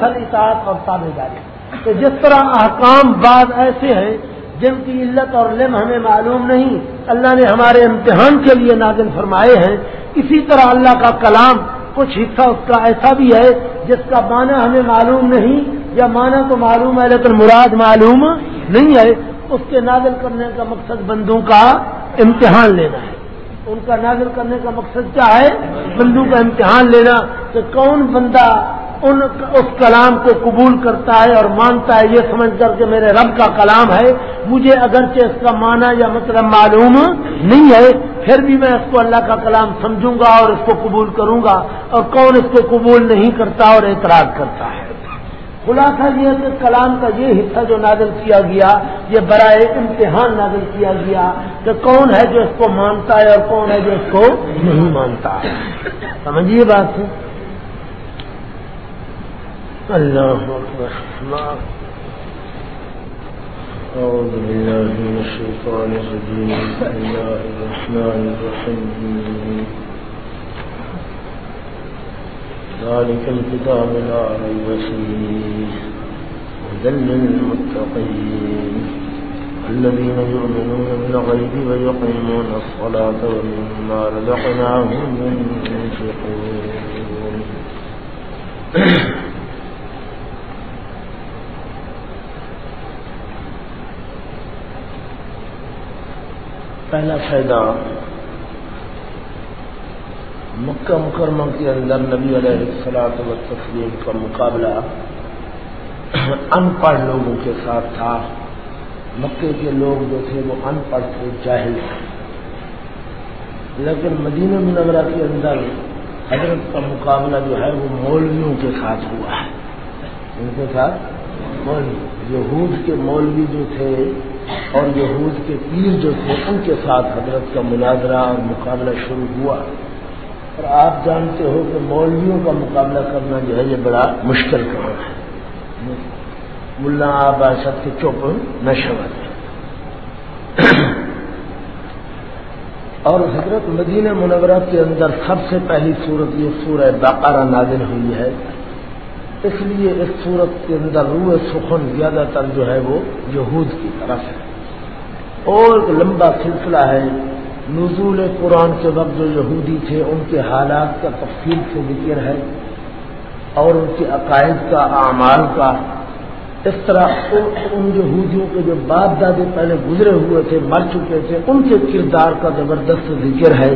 اصل اطاعت اور تابے داری تو جس طرح احکام بعض ایسے ہیں جن کی علت اور لم ہمیں معلوم نہیں، اللہ نے ہمارے امتحان کے لیے نازل فرمائے ہیں، اسی طرح اللہ کا کلام کچھ حصہ اس کا ایسا بھی ہے جس کا معنی ہمیں معلوم نہیں یا معنی تو معلوم ہے لیکن مراد معلوم نہیں ہے، اس کے نازل کرنے کا مقصد بندوں کا امتحان لینا ہے۔ ان کا نازل کرنے کا مقصد کیا ہے؟ بندوں کا امتحان لینا۔ کہ کون بندہ ان اس کلام کو قبول کرتا ہے اور مانتا ہے، یہ سمجھ کر کے میرے رب کا کلام ہے۔ مجھے اگرچہ اس کا معنی یا مطلب معلوم نہیں ہے، پھر بھی میں اس کو اللہ کا کلام سمجھوں گا اور اس کو قبول کروں گا۔ اور کون اس کو قبول نہیں کرتا اور اعتراض کرتا ہے۔ خلاصہ یہ کہ کلام کا یہ حصہ جو نازل کیا گیا، یہ برائے امتحان نازل کیا گیا کہ کون ہے جو اس کو مانتا ہے اور کون ہے جو اس کو نہیں مانتا۔ ہے سمجھیے بات۔ ہے اللہ أعوذ بالله من الشيطان الرجيم بسم الله الرحمن الرحيم ذلك الكتاب لا ريب فيه هدى للمتقين الذين يؤمنون بالغيب ويقيمون الصلاة ومما رزقناهم ينفقون پہلا فائدہ مکہ مکرمہ کے اندر نبی علیہ السلاط و تسلیم کا مقابلہ ان پڑھ لوگوں کے ساتھ تھا۔ مکے کے لوگ جو تھے وہ ان پڑھ تھے، جاہل تھے۔ لیکن مدینہ منورہ کے اندر حضرت کا مقابلہ جو ہے وہ مولویوں کے ساتھ ہوا۔ ہے ان کے ساتھ مولوی، یہود کے مولوی جو تھے اور یہود کے پیر جو تھے، ان کے ساتھ حضرت کا مناظرہ اور مقابلہ شروع ہوا۔ اور آپ جانتے ہو کہ مولویوں کا مقابلہ کرنا جو ہے، یہ بڑا مشکل کام ہے۔ ملا آپ سب کے چپ نشوت اور حضرت مدینہ منورہ کے اندر سب سے پہلی صورت یہ سورہ باقارہ نازل ہوئی ہے۔ اس لیے اس صورت کے اندر روح سخن زیادہ تر جو ہے وہ یہود کی طرف ہے۔ اور ایک لمبا سلسلہ ہے۔ نزول قرآن کے وقت جو یہودی تھے، ان کے حالات کا تفصیل سے ذکر ہے اور ان کے عقائد کا، اعمال کا۔ اس طرح ان یہودیوں کے جو باپ دادے پہلے گزرے ہوئے تھے، مر چکے تھے، ان کے کردار کا زبردست ذکر ہے۔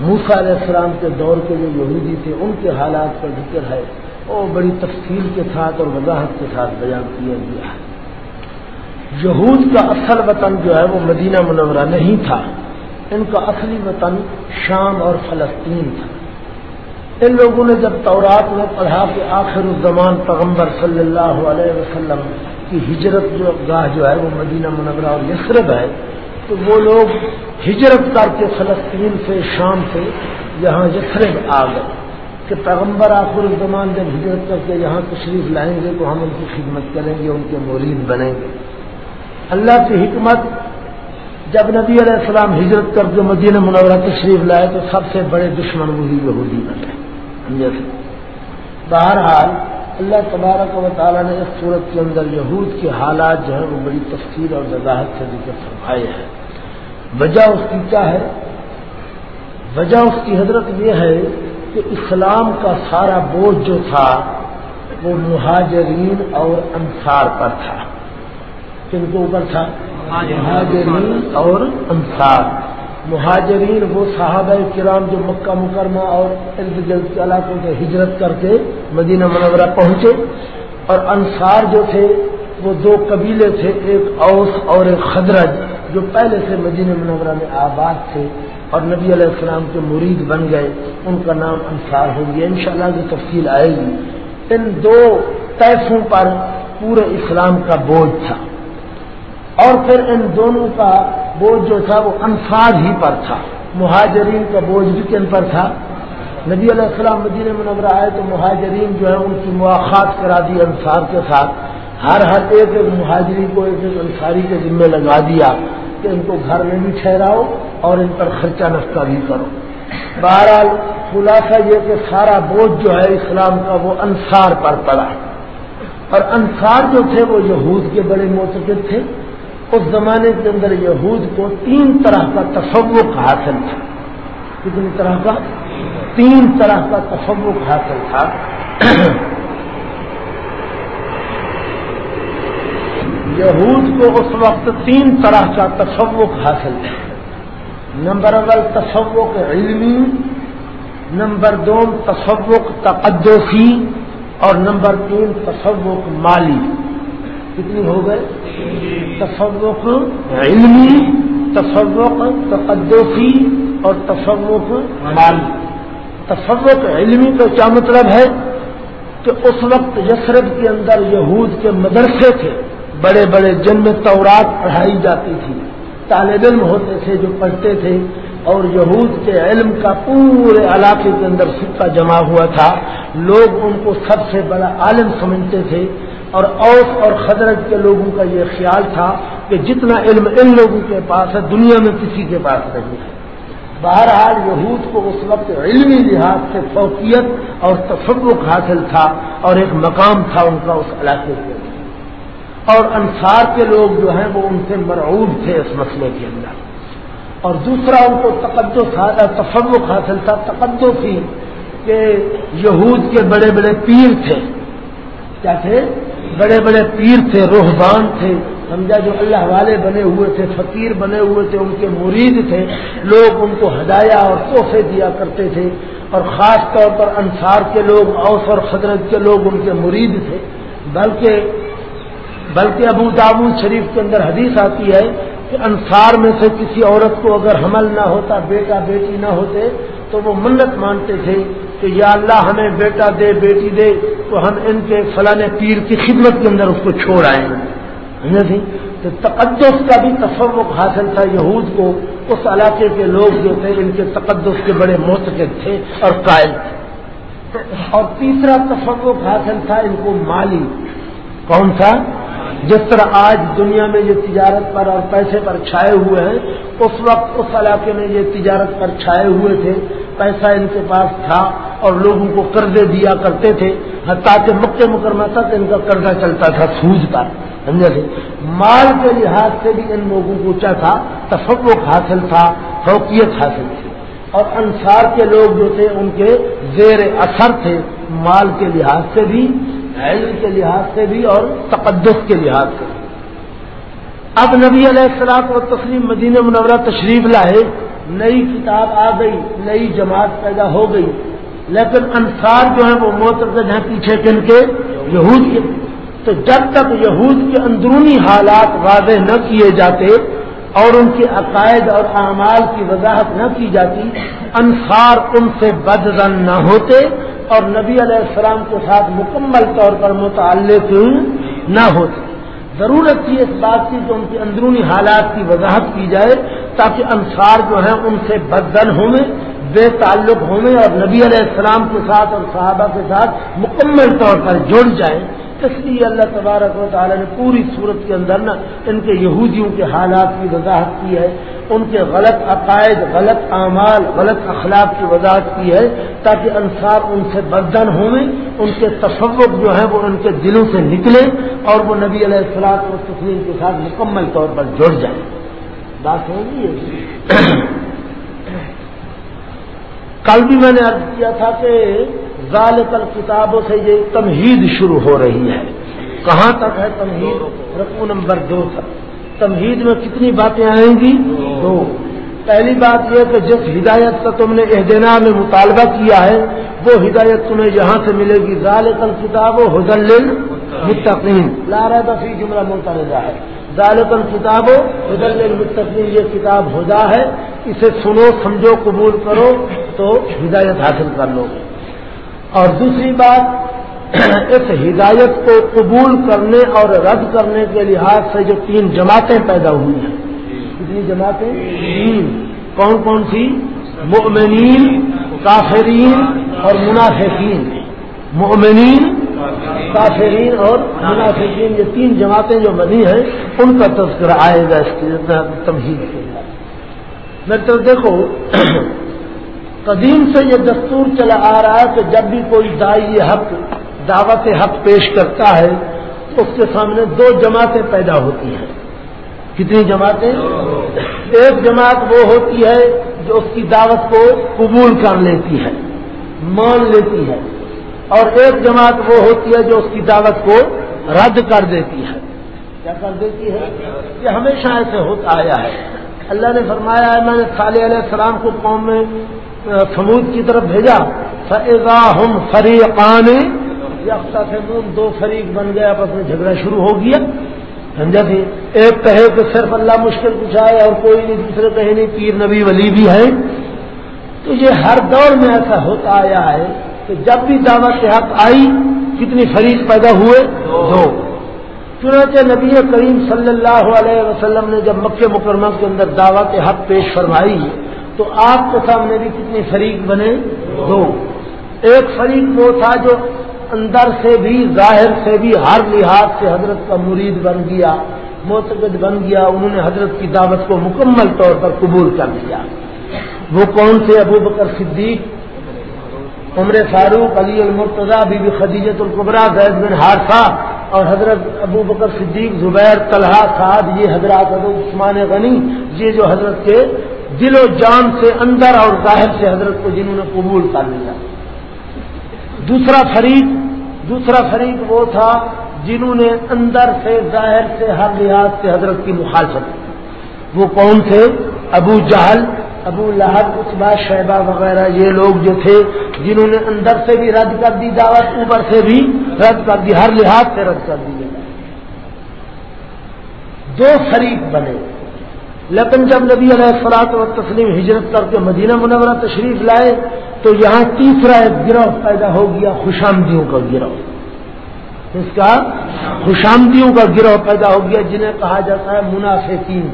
موسا علیہ السلام کے دور کے جو یہودی تھے، ان کے حالات کا ذکر ہے۔ اور بڑی تفصیل کے ساتھ اور وضاحت کے ساتھ بیان کیا گیا ہے۔ یہود کا اصل وطن جو ہے وہ مدینہ منورہ نہیں تھا۔ ان کا اصلی وطن شام اور فلسطین تھا۔ ان لوگوں نے جب تورات میں پڑھا کہ آخر الزمان پیغمبر صلی اللہ علیہ وسلم کی ہجرت جو گاہ جو ہے وہ مدینہ منورہ اور یسرب ہے، تو وہ لوگ ہجرت کر کے فلسطین سے، شام سے یہاں یسرب آ گئے کہ پیغمبر آخر الزمان جب ہجرت کر کے یہاں تشریف لائیں گے تو ہم ان کی خدمت کریں گے، ان کے مرید بنیں گے۔ اللہ کی حکمت، جب نبی علیہ السلام ہجرت کر کے مدینہ منورہ تشریف لائے تو سب سے بڑے دشمن وہی یہودی بنے۔ جیسے بہرحال اللہ تبارک و تعالیٰ نے اس صورت کے اندر یہود کے حالات جو ہیں وہ بڑی تفصیل اور وضاحت سے ذکر فرمائے ہیں۔ وجہ اس کی کیا ہے؟ وجہ اس کی حضرت یہ ہے کہ اسلام کا سارا بوجھ جو تھا وہ مہاجرین اور انصار پر تھا۔ کن کے اوپر تھا۔ مہاجرین۔ اور انصار۔ مہاجرین وہ صحابہ کرام جو مکہ مکرمہ اور ارد گرد کے علاقوں سے ہجرت کر کے مدینہ منورہ پہنچے۔ اور انصار جو تھے وہ دو قبیلے تھے ایک اوس اور ایک خدرج جو پہلے سے مدینہ منورہ میں آباد تھے۔ اور نبی علیہ السلام کے مرید بن گئے۔ ان کا نام انصار ہو گیا۔ انشاءاللہ کی تفصیل آئے گی۔ ان دو طیفوں پر پورے اسلام کا بوجھ تھا۔ اور پھر ان دونوں کا بوجھ جو تھا وہ انصار ہی پر تھا۔ مہاجرین کا بوجھ بھی کن پر تھا؟ نبی علیہ السلام مدینہ منورہ آئے تو مہاجرین جو ہے ان کی مواقع کرا دی انصار کے ساتھ۔ ہر ہر ایک ایک مہاجری کو ایک ایک انصاری کے ذمے لگا دیا کہ ان کو گھر میں بھی ٹھہراؤ اور ان پر خرچہ نفقہ بھی کرو۔ بہرحال خلاصہ یہ کہ سارا بوجھ جو ہے اسلام کا وہ انصار پر پڑا۔ اور انصار جو تھے وہ یہود کے بڑے موتقد تھے۔ اس زمانے کے اندر یہود کو تین طرح کا تصوق حاصل تھا۔ کتنی طرح کا؟ تین طرح کا تصوق حاصل تھا۔ یہود کو اس وقت تین طرح کا تصوق حاصل تھا۔ نمبر اول تصوق علمی، نمبر دو تصوق تقدسی، اور نمبر تین تصوق مالی۔ کتنی ہو گئے تصوق علمی تصوق تقدسی اور تصوق مالی۔ تصوق علمی کا کیا مطلب ہے؟ کہ اس وقت یسرب کے اندر یہود کے مدرسے تھے بڑے بڑے جن میں تورات پڑھائی جاتی تھی طالب علم ہوتے تھے جو پڑھتے تھے اور یہود کے علم کا پورے علاقے کے اندر سکہ جمع ہوا تھا۔ لوگ ان کو سب سے بڑا عالم سمجھتے تھے۔ اور اوس اور خدرت کے لوگوں کا یہ خیال تھا کہ جتنا علم ان لوگوں کے پاس ہے، دنیا میں کسی کے پاس نہیں ہے۔ بہرحال یہود کو اس وقت علمی لحاظ سے فوقیت اور تصوق حاصل تھا اور ایک مقام تھا ان کا اس علاقے کے اندر۔ اور انصار کے لوگ جو ہیں، وہ ان سے مرعوب تھے اس مسئلے کے اندر۔ اور دوسرا ان کو تقدس تصوق حاصل تھا، تقدس تھی کہ یہود کے بڑے بڑے پیر تھے۔ کیا تھے؟ بڑے بڑے پیر تھے، روحبان تھے، سمجھا جو اللہ والے بنے ہوئے تھے، فقیر بنے ہوئے تھے، ان کے مرید تھے، لوگ ان کو ہدایا اور تحفے دیا کرتے تھے اور خاص طور پر انصار کے لوگ، اوس اور خدرت کے لوگ ان کے مرید تھے۔ بلکہ بلکہ ابو داود شریف کے اندر حدیث آتی ہے کہ انصار میں سے کسی عورت کو اگر حمل نہ ہوتا، بیٹا بیٹی نہ ہوتے، تو وہ منت مانتے تھے۔ کہ یا اللہ ہمیں بیٹا دے، بیٹی دے، تو ہم ان کے فلاں پیر کی خدمت کے اندر اس کو چھوڑ آئیں گے جی؟ تو تقدس کا بھی تصوق حاصل تھا یہود کو۔ اس علاقے کے لوگ جو تھے، ان کے تقدس کے بڑے محتقد تھے اور قائل تھے اور تیسرا تصوق حاصل تھا ان کو مالی۔ کون تھا جس طرح آج دنیا میں یہ تجارت پر اور پیسے پر چھائے ہوئے ہیں، اس وقت اس علاقے میں یہ تجارت پر چھائے ہوئے تھے۔ پیسہ ان کے پاس تھا اور لوگوں کو قرضے دیا کرتے تھے تاکہ مکے مکرمہ تک ان کا قرضہ چلتا تھا سوج کا سمجھے تھے مال کے لحاظ سے بھی ان لوگوں کو کیا تھا، تفوق حاصل تھا، فوقیت حاصل تھی۔ اور انصار کے لوگ جو تھے، ان کے زیر اثر تھے، مال کے لحاظ سے بھی، علم کے لحاظ سے بھی اور تقدس کے لحاظ سے۔ بھی اب نبی علیہ السلام و تسلیم مدین منورہ تشریف لائے۔ نئی کتاب آ گئی، نئی جماعت پیدا ہو گئی۔ لیکن انصار جو ہیں وہ موترد ہیں پیچھے کن کے، یہود کے۔ تو جب تک یہود کے اندرونی حالات واضح نہ کیے جاتے اور ان کے عقائد اور اعمال کی وضاحت نہ کی جاتی، انصار ان سے بد رن نہ ہوتے اور نبی علیہ السلام کے ساتھ مکمل طور پر متعلق نہ ہوتے۔ ضرورت تھی اس بات کی کہ ان کے اندرونی حالات کی وضاحت کی جائے تاکہ انصار جو ہیں ان سے بدن ہوئے، بے تعلق ہونے اور نبی علیہ السلام کے ساتھ اور صحابہ کے ساتھ مکمل طور پر جڑ جائیں اس لیے اللہ تبارک و تعالیٰ نے پوری صورت کے اندر نا ان کے یہودیوں کے حالات کی وضاحت کی ہے، ان کے غلط عقائد، غلط اعمال، غلط اخلاق کی وضاحت کی ہے تاکہ انصار ان سے بدن ہوں ان کے تصوق جو ہے وہ ان کے دلوں سے نکلے اور وہ نبی علیہ السلام و تسلیم کے ساتھ مکمل طور پر جڑ جائیں۔ بات ہوگی کل بھی میں نے عرض کیا تھا کہ کل کتابوں سے یہ تمہید شروع ہو رہی ہے۔ کہاں تک ہے تمہید؟ رقو نمبر دو تک۔ تمہید میں کتنی باتیں آئیں گی؟ دو۔ پہلی بات یہ کہ جس ہدایت کا تم نے اہدنا میں مطالبہ کیا ہے، وہ ہدایت تمہیں یہاں سے ملے گی۔ کل کتاب و حضل متقین لارا دفی جملہ ملتا ہے۔ ذالکل کتاب و حضل متقین یہ کتاب ہدا ہے۔ اسے سنو، سمجھو، قبول کرو تو ہدایت حاصل کر لو۔ گے اور دوسری بات اس ہدایت کو قبول کرنے اور رد کرنے کے لحاظ سے جو تین جماعتیں پیدا ہوئی ہیں۔ کتنی جماعتیں؟ تین۔ کون کون سی؟ مؤمنین، کافرین اور منافقین۔ مؤمنین، کافرین اور منافقین۔ یہ تین جماعتیں جو بنی ہیں، ان کا تذکرہ آئے گا اس کی تمہید کے میں تو دیکھو قدیم سے یہ دستور چلا آ رہا ہے کہ جب بھی کوئی دائی حق، دعوت حق پیش کرتا ہے تو اس کے سامنے دو جماعتیں پیدا ہوتی ہیں۔ کتنی جماعتیں؟ ایک جماعت وہ ہوتی ہے جو اس کی دعوت کو قبول کر لیتی ہے، مان لیتی ہے۔ اور ایک جماعت وہ ہوتی ہے جو اس کی دعوت کو رد کر دیتی ہے۔ کیا کر دیتی ہے؟ یہ ہمیشہ ایسے ہوتا آیا ہے۔ اللہ نے فرمایا ہے، میں نے صالح علیہ السلام کو قوم میں سمود کی طرف بھیجا۔ فضا ہم فریقان یافتہ سے دو فریق بن گئے، آپس میں جھگڑا شروع ہو گیا۔ سمجھا تھی ایک کہے کہ صرف اللہ مشکل پوچھائے اور کوئی نہیں، دوسرے کہے نہیں، پیر نبی ولی بھی ہے تو یہ ہر دور میں ایسا ہوتا آیا ہے کہ جب بھی دعوت حق آئی، کتنی فریق پیدا ہوئے؟ دو۔ چنانچہ نبی کریم صلی اللہ علیہ وسلم نے جب مکہ مکرمہ کے اندر دعوت حق پیش فرمائی تو آپ کے سامنے بھی کتنی فریق بنے؟ دو۔ ایک فریق وہ تھا جو اندر سے بھی، ظاہر سے بھی ہر لحاظ سے حضرت کا مرید بن گیا معتقد بن گیا، انہوں نے حضرت کی دعوت کو مکمل طور پر قبول کر لیا۔ وہ کون سے ابو بکر صدیق، عمر فاروق، علی المرتضی، بی بی خدیجت القبرا زید بن ہارفا اور حضرت ابو بکر صدیق، زبیر، طلحہ، سعد، یہ حضرات حضرت عثمان غنی، یہ جو حضرت کے دل و جان سے اندر اور ظاہر سے حضرت کو جنہوں نے قبول کر لیا۔ دوسرا فریق دوسرا فریق وہ تھا جنہوں نے اندر سے ظاہر سے ہر لحاظ سے حضرت کی مخالفت وہ کون تھے؟ ابو جہل، ابو لہب اتبا شہبہ وغیرہ، یہ لوگ جو تھے جنہوں نے اندر سے بھی رد کر دی، دعوت اوپر سے بھی رد کر دی، ہر لحاظ سے رد کر دی۔ دو فریق بنے۔ لیکن جب نبی علیہ السلاط و تسلیم ہجرت کر کے مدینہ منورہ تشریف لائے تو یہاں تیسرا ایک گروہ پیدا ہو گیا، خوشامدیوں کا گروہ۔ اس کا؟ خوشامدیوں کا گروہ پیدا ہو گیا، جنہیں کہا جاتا ہے منافقین۔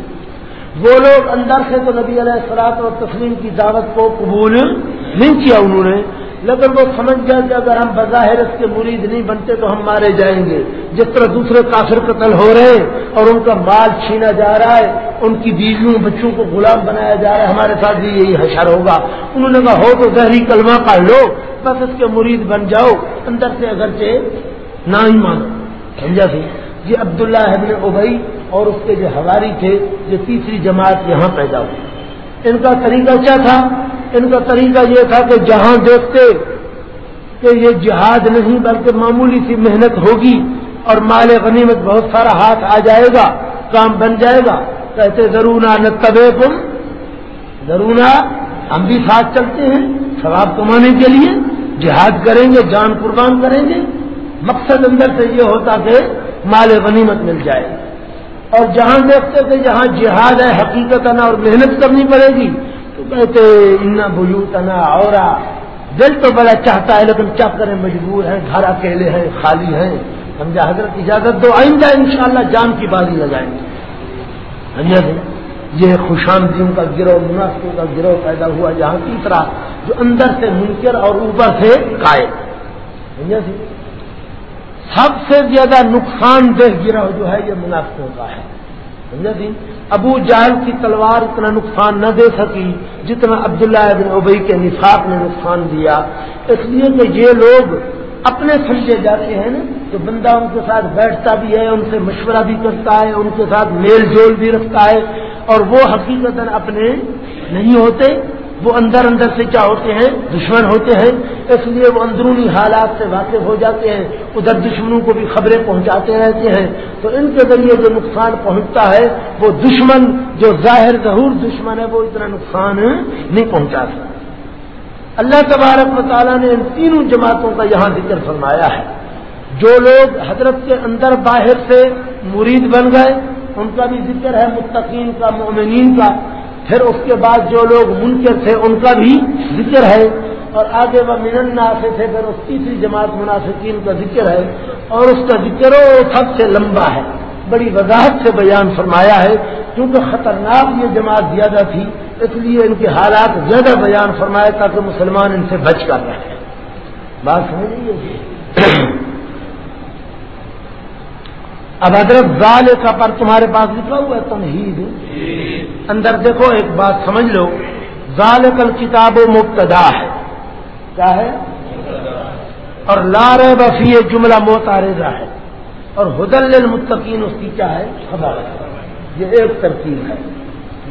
وہ لوگ اندر سے تو نبی علیہ السلاط و تسلیم کی دعوت کو قبول نہیں کیا انہوں نے لیکن وہ سمجھ گیا کہ اگر ہم بظاہر اس کے مرید نہیں بنتے تو ہم مارے جائیں گے۔ جس طرح دوسرے کافر قتل ہو رہے ہیں اور ان کا مال چھینا جا رہا ہے، ان کی بیویوں، بچوں کو غلام بنایا جا رہا ہے، ہمارے ساتھ بھی یہی حشر ہوگا۔ انہوں نے کہا، ہو تو زہری کلمہ پڑھ لو، بس اس کے مرید بن جاؤ۔ اندر سے اگرچہ نہ ہی مانو سمجھا سی؟ یہ عبداللہ ابن ابئی اور اس کے جو ہواری تھے جو تیسری جماعت یہاں پیدا ہوئی۔ ان کا طریقہ کیا تھا؟ ان کا طریقہ یہ تھا کہ جہاں دیکھتے کہ یہ جہاد نہیں بلکہ معمولی سی محنت ہوگی اور مال غنیمت بہت سارا ہاتھ آ جائے گا، کام بن جائے گا۔ کہتے ضرور نہ طبے کم ضرور ہم بھی ساتھ چلتے ہیں ثواب کمانے کے لیے، جہاد کریں گے، جان قربان کریں گے۔ مقصد اندر سے یہ ہوتا کہ مال غنیمت مل جائے۔ اور جہاں دیکھتے تھے جہاں جہاد ہے حقیقت اور محنت کرنی پڑے گی، تو کہتے ان بجو تنا اور دل تو بڑا چاہتا ہے، لیکن کیا کریں؟ مجبور ہیں، گھر اکیلے ہیں، خالی ہیں۔ سمجھا حضرت اجازت دو، آئندہ انشاءاللہ جان کی بازی لگائیں گے سمجھا جی یہ خوشامدیوں کا گروہ، منافقوں کا گروہ پیدا ہوا جہاں تیسرا، جو اندر سے منکر اور اوپر سے قائد۔ سمجھا جی سب سے زیادہ نقصان دہ گروہ جو ہے یہ منافقوں کا ہے۔ سمجھا جی؟ ابو جہل کی تلوار اتنا نقصان نہ دے سکی جتنا عبداللہ ابن ابئی کے نفاق نے نقصان دیا۔ اس لیے کہ یہ لوگ اپنے سمجھے جاتے ہیں نا، تو بندہ ان کے ساتھ بیٹھتا بھی ہے، ان سے مشورہ بھی کرتا ہے، ان کے ساتھ میل جول بھی رکھتا ہے اور وہ حقیقت اپنے نہیں ہوتے۔ وہ اندر اندر سے کیا ہوتے ہیں؟ دشمن ہوتے ہیں۔ اس لیے وہ اندرونی حالات سے واقف ہو جاتے ہیں۔ ادھر دشمنوں کو بھی خبریں پہنچاتے رہتے ہیں۔ تو ان کے ذریعے جو نقصان پہنچتا ہے، وہ دشمن، جو ظاہر ظہور دشمن ہے، وہ اتنا نقصان نہیں پہنچا سکتا اللہ تبارک و تعالیٰ نے ان تینوں جماعتوں کا یہاں ذکر فرمایا ہے۔ جو لوگ حضرت کے اندر باہر سے مرید بن گئے، ان کا بھی ذکر ہے، متقین کا، مومنین کا۔ پھر اس کے بعد جو لوگ منکر تھے ان کا بھی ذکر ہے اور آگے وہ مننا سے تھے، پھر اس تیسری جماعت منافقین کا ذکر ہے اور اس کا ذکر سب سے لمبا ہے۔ بڑی وضاحت سے بیان فرمایا ہے، کیونکہ خطرناک یہ جماعت زیادہ تھی، اس لیے ان کے حالات زیادہ بیان فرمائے تاکہ مسلمان ان سے بچ کر رہے۔ بات سمجھ لیجیے اب حضرت ظال کا پر تمہارے پاس لکھا ہوا ہے، تمہید۔ اندر دیکھو، ایک بات سمجھ لو۔ ظال کل کتاب و مبتدا ہے۔ کیا ہے؟ اور لار بفی جملہ موتارزہ ہے۔ اور حدل المتقین اس کی کیا ہے؟ خبر یہ ایک ترکیب ہے۔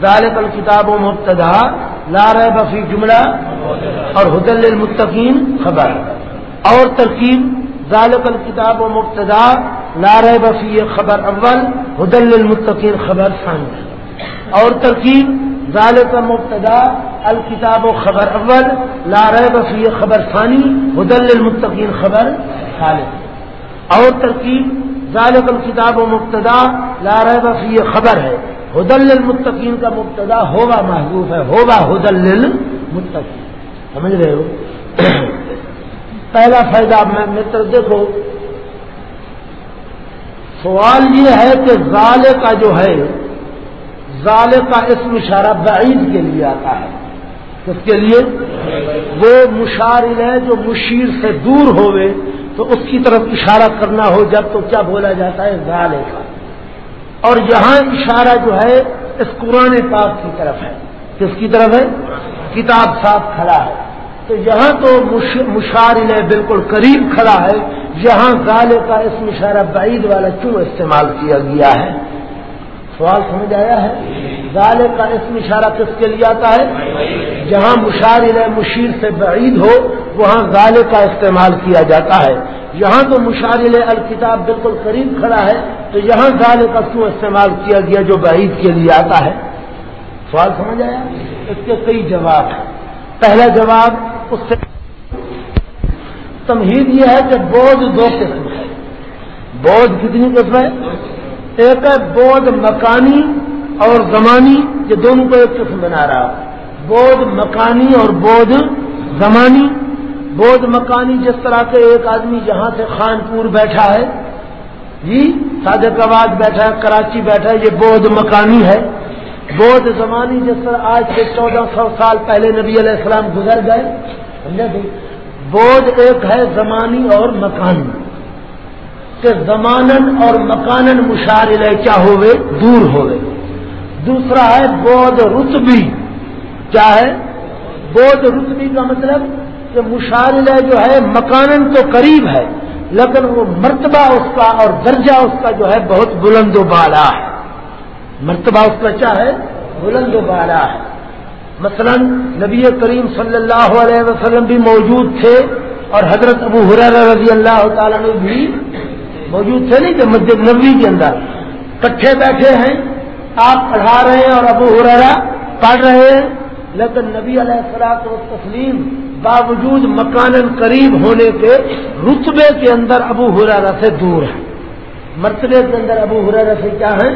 ذالک الکتاب و مبتدا لار بفی جملہ، اور حدل المتقین خبر اور ترکیب ذالک الکتاب و مبتدا لار بفی خبر اول حدل المتقین خبر ثانی۔ اور ترکیب، ذالک مبتدا، الکتاب و خبر اول لار بفی خبر ثانی حدل المتقین خبر خالد اور ترکیب، ذالک الکتاب و مبتدا لار بفی خبر ہے۔ حدل المتقین کا مبتدا ہوگا محبوب ہے ہوگا حدل المتقین سمجھ رہے ہو؟ پہلا فائدہ میں متر دیکھو۔ سوال یہ ہے کہ ظال کا جو ہے ظال کا اسم اشارہ بعید کے لیے آتا ہے۔ کس کے لیے؟ وہ مشارل ہے جو مشیر سے دور ہوئے، تو اس کی طرف اشارہ کرنا ہو، جب تو کیا بولا جاتا ہے؟ ظال کا اور یہاں اشارہ جو ہے، اس قرآن پاک کی طرف ہے۔ کس کی طرف ہے؟ کتاب صاف کھڑا ہے۔ تو یہاں تو مشارل بالکل قریب کھڑا ہے، یہاں غالے کا اس اشارہ بعید والا کیوں استعمال کیا گیا ہے؟ سوال سمجھ آیا ہے؟ غالے کا اس اشارہ کس کے لیے آتا ہے؟ جہاں مشارل مشیر سے بعید ہو، وہاں غالے کا استعمال کیا جاتا ہے۔ یہاں تو مشارل الکتاب بالکل قریب کھڑا ہے، تو یہاں ظال کا کیوں استعمال کیا گیا جو بعید کے لیے آتا ہے؟ سوال سمجھ آیا؟ اس کے کئی جواب ہیں۔ پہلا جواب اس سے تمہید یہ ہے کہ بودھ دو قسم ہے۔ بودھ کتنی قسم ہے؟ ایک ہے بودھ مکانی اور زمانی، یہ دونوں کو ایک قسم بنا رہا بودھ مکانی اور بودھ زمانی۔ بودھ مکانی جس طرح کے ایک آدمی جہاں سے خانپور بیٹھا ہے جی صادق آباد بیٹھا ہے، کراچی بیٹھا ہے، یہ بودھ مکانی ہے۔ بودھ زمانی جس طرح آج سے چودہ سو سال پہلے نبی علیہ السلام گزر گئے، سمجھا جی؟ تھی بودھ ایک ہے زمانی اور مکانی۔ کہ زمانن اور مکانن مشارل کیا ہوئے؟ دور ہوئے۔ دوسرا ہے بودھ رتبی۔ کیا ہے؟ بودھ رتبی کا مطلب کہ مشارلہ جو ہے مکانن تو قریب ہے، لیکن وہ مرتبہ اس کا اور درجہ اس کا جو ہے بہت بلند و بالا ہے۔ مرتبہ اس کا کیا ہے، بلند و بالا ہے۔ مثلا نبی کریم صلی اللہ علیہ وسلم بھی موجود تھے اور حضرت ابو حرار رضی اللہ تعالیٰ نے بھی موجود تھے، نہیں کہ مسجد نبی کے اندر۔ کٹھے بیٹھے ہیں، آپ پڑھا رہے ہیں اور ابو حرارا پڑھ رہے ہیں۔ لیکن نبی علیہ السلاط و تسلیم باوجود مکان قریب ہونے کے رتبے کے اندر ابو حرارا سے دور ہے مرتبے کے اندر ابو حرارا سے کیا ہے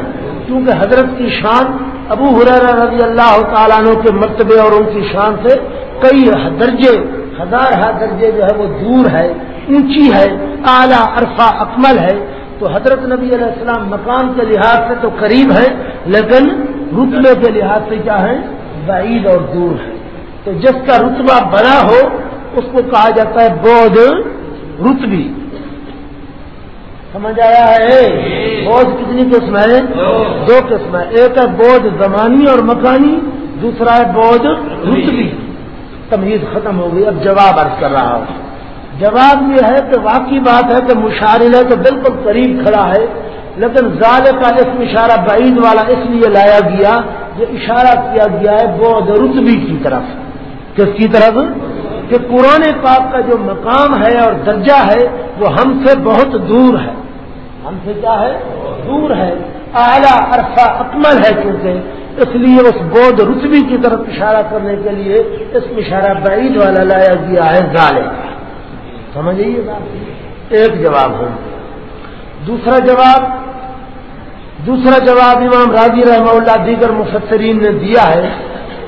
کیونکہ حضرت کی شان ابو حرارا رضی اللہ تعالیٰ عنہ کے مرتبے اور ان کی شان سے کئی درجے، ہزار ہا درجے جو ہے وہ دور ہے، اونچی ہے، اعلیٰ عرفہ اکمل ہے۔ تو حضرت نبی علیہ السلام مکان کے لحاظ سے تو قریب ہے لیکن رتبے کے لحاظ سے کیا ہے بعید اور دور ہے تو جس کا رتبہ بڑا ہو، اس کو کہا جاتا ہے بودھ رتبی۔ سمجھ آیا ہے؟ بودھ کتنی قسم ہے؟ دو قسم ہے۔ ایک ہے بودھ زمانی اور مکانی دوسرا ہے بودھ رتبی۔ تمیز ختم ہو گئی۔ اب جواب ارض کر رہا ہوں۔ جواب یہ ہے کہ واقعی بات ہے کہ مشارل ہے تو بالکل قریب کھڑا ہے لیکن ظال کا اسم اشارہ بعید والا اس لیے لایا گیا یہ اشارہ کیا گیا ہے بودھ رتبی کی طرف۔ کس کی طرف؟ کہ قرآن پاک کا جو مقام ہے اور درجہ ہے وہ ہم سے بہت دور ہے۔ ہم سے کیا ہے؟ دور ہے۔ اعلیٰ عرصہ اکمل ہے کیونکہ اس لیے اس بودھ رتبی کی طرف اشارہ کرنے کے لیے اس اشارہ بعید والا لایا گیا ہے ظالے کا سمجھیے بات۔ ایک جواب ہو۔ دوسرا جواب دوسرا جواب امام راضی رحمہ اللہ دیگر مفسرین نے دیا ہے۔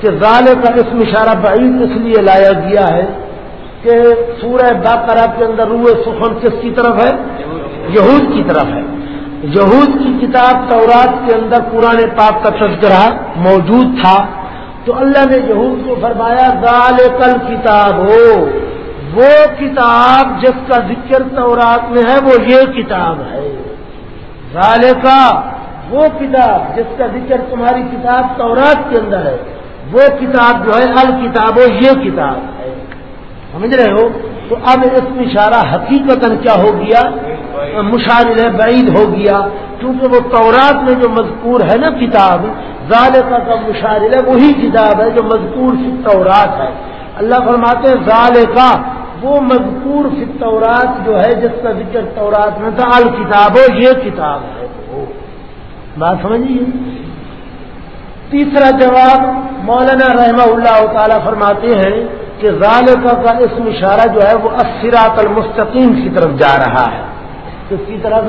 کہ ظال کا اسم اشارہ بعید اس لیے لایا گیا ہے کہ سورہ باقرہ کے اندر روئے سخن کس کی طرف ہے؟ یہود کی طرف ہے۔ یہود کی کتاب تورات کے اندر قرآن پاک کا تذکرہ موجود تھا۔ تو اللہ نے یہود کو فرمایا ظال کل کتاب ہو، وہ کتاب جس کا ذکر تورات میں ہے، وہ یہ کتاب ہے۔ ظال کا وہ کتاب جس کا ذکر تمہاری کتاب تورات کے اندر ہے۔ وہ کتاب جو ہے، الکتاب یہ کتاب۔ ہے سمجھ رہے ہو؟ تو اب اس اشارہ حقیقت کیا ہو گیا؟ مشارل بعید ہو گیا۔ کیونکہ وہ تورات میں جو مذکور ہے نا کتاب ظالقہ کا مشارل ہے وہی کتاب ہے جو مذکور فی تورات ہے۔ اللہ فرماتے ہیں ظالقہ وہ مذکور فی تورات جو ہے، جس کا ذکر تورات میں تھا، الکتاب ہو یہ کتاب ہے۔ بات سمجھیے تیسرا جواب مولانا رحمہ اللہ تعالی فرماتے ہیں کہ ظالقہ کا اسم اشارہ جو ہے وہ اسرات المستقیم کی طرف جا رہا ہے۔ کس کی طرف؟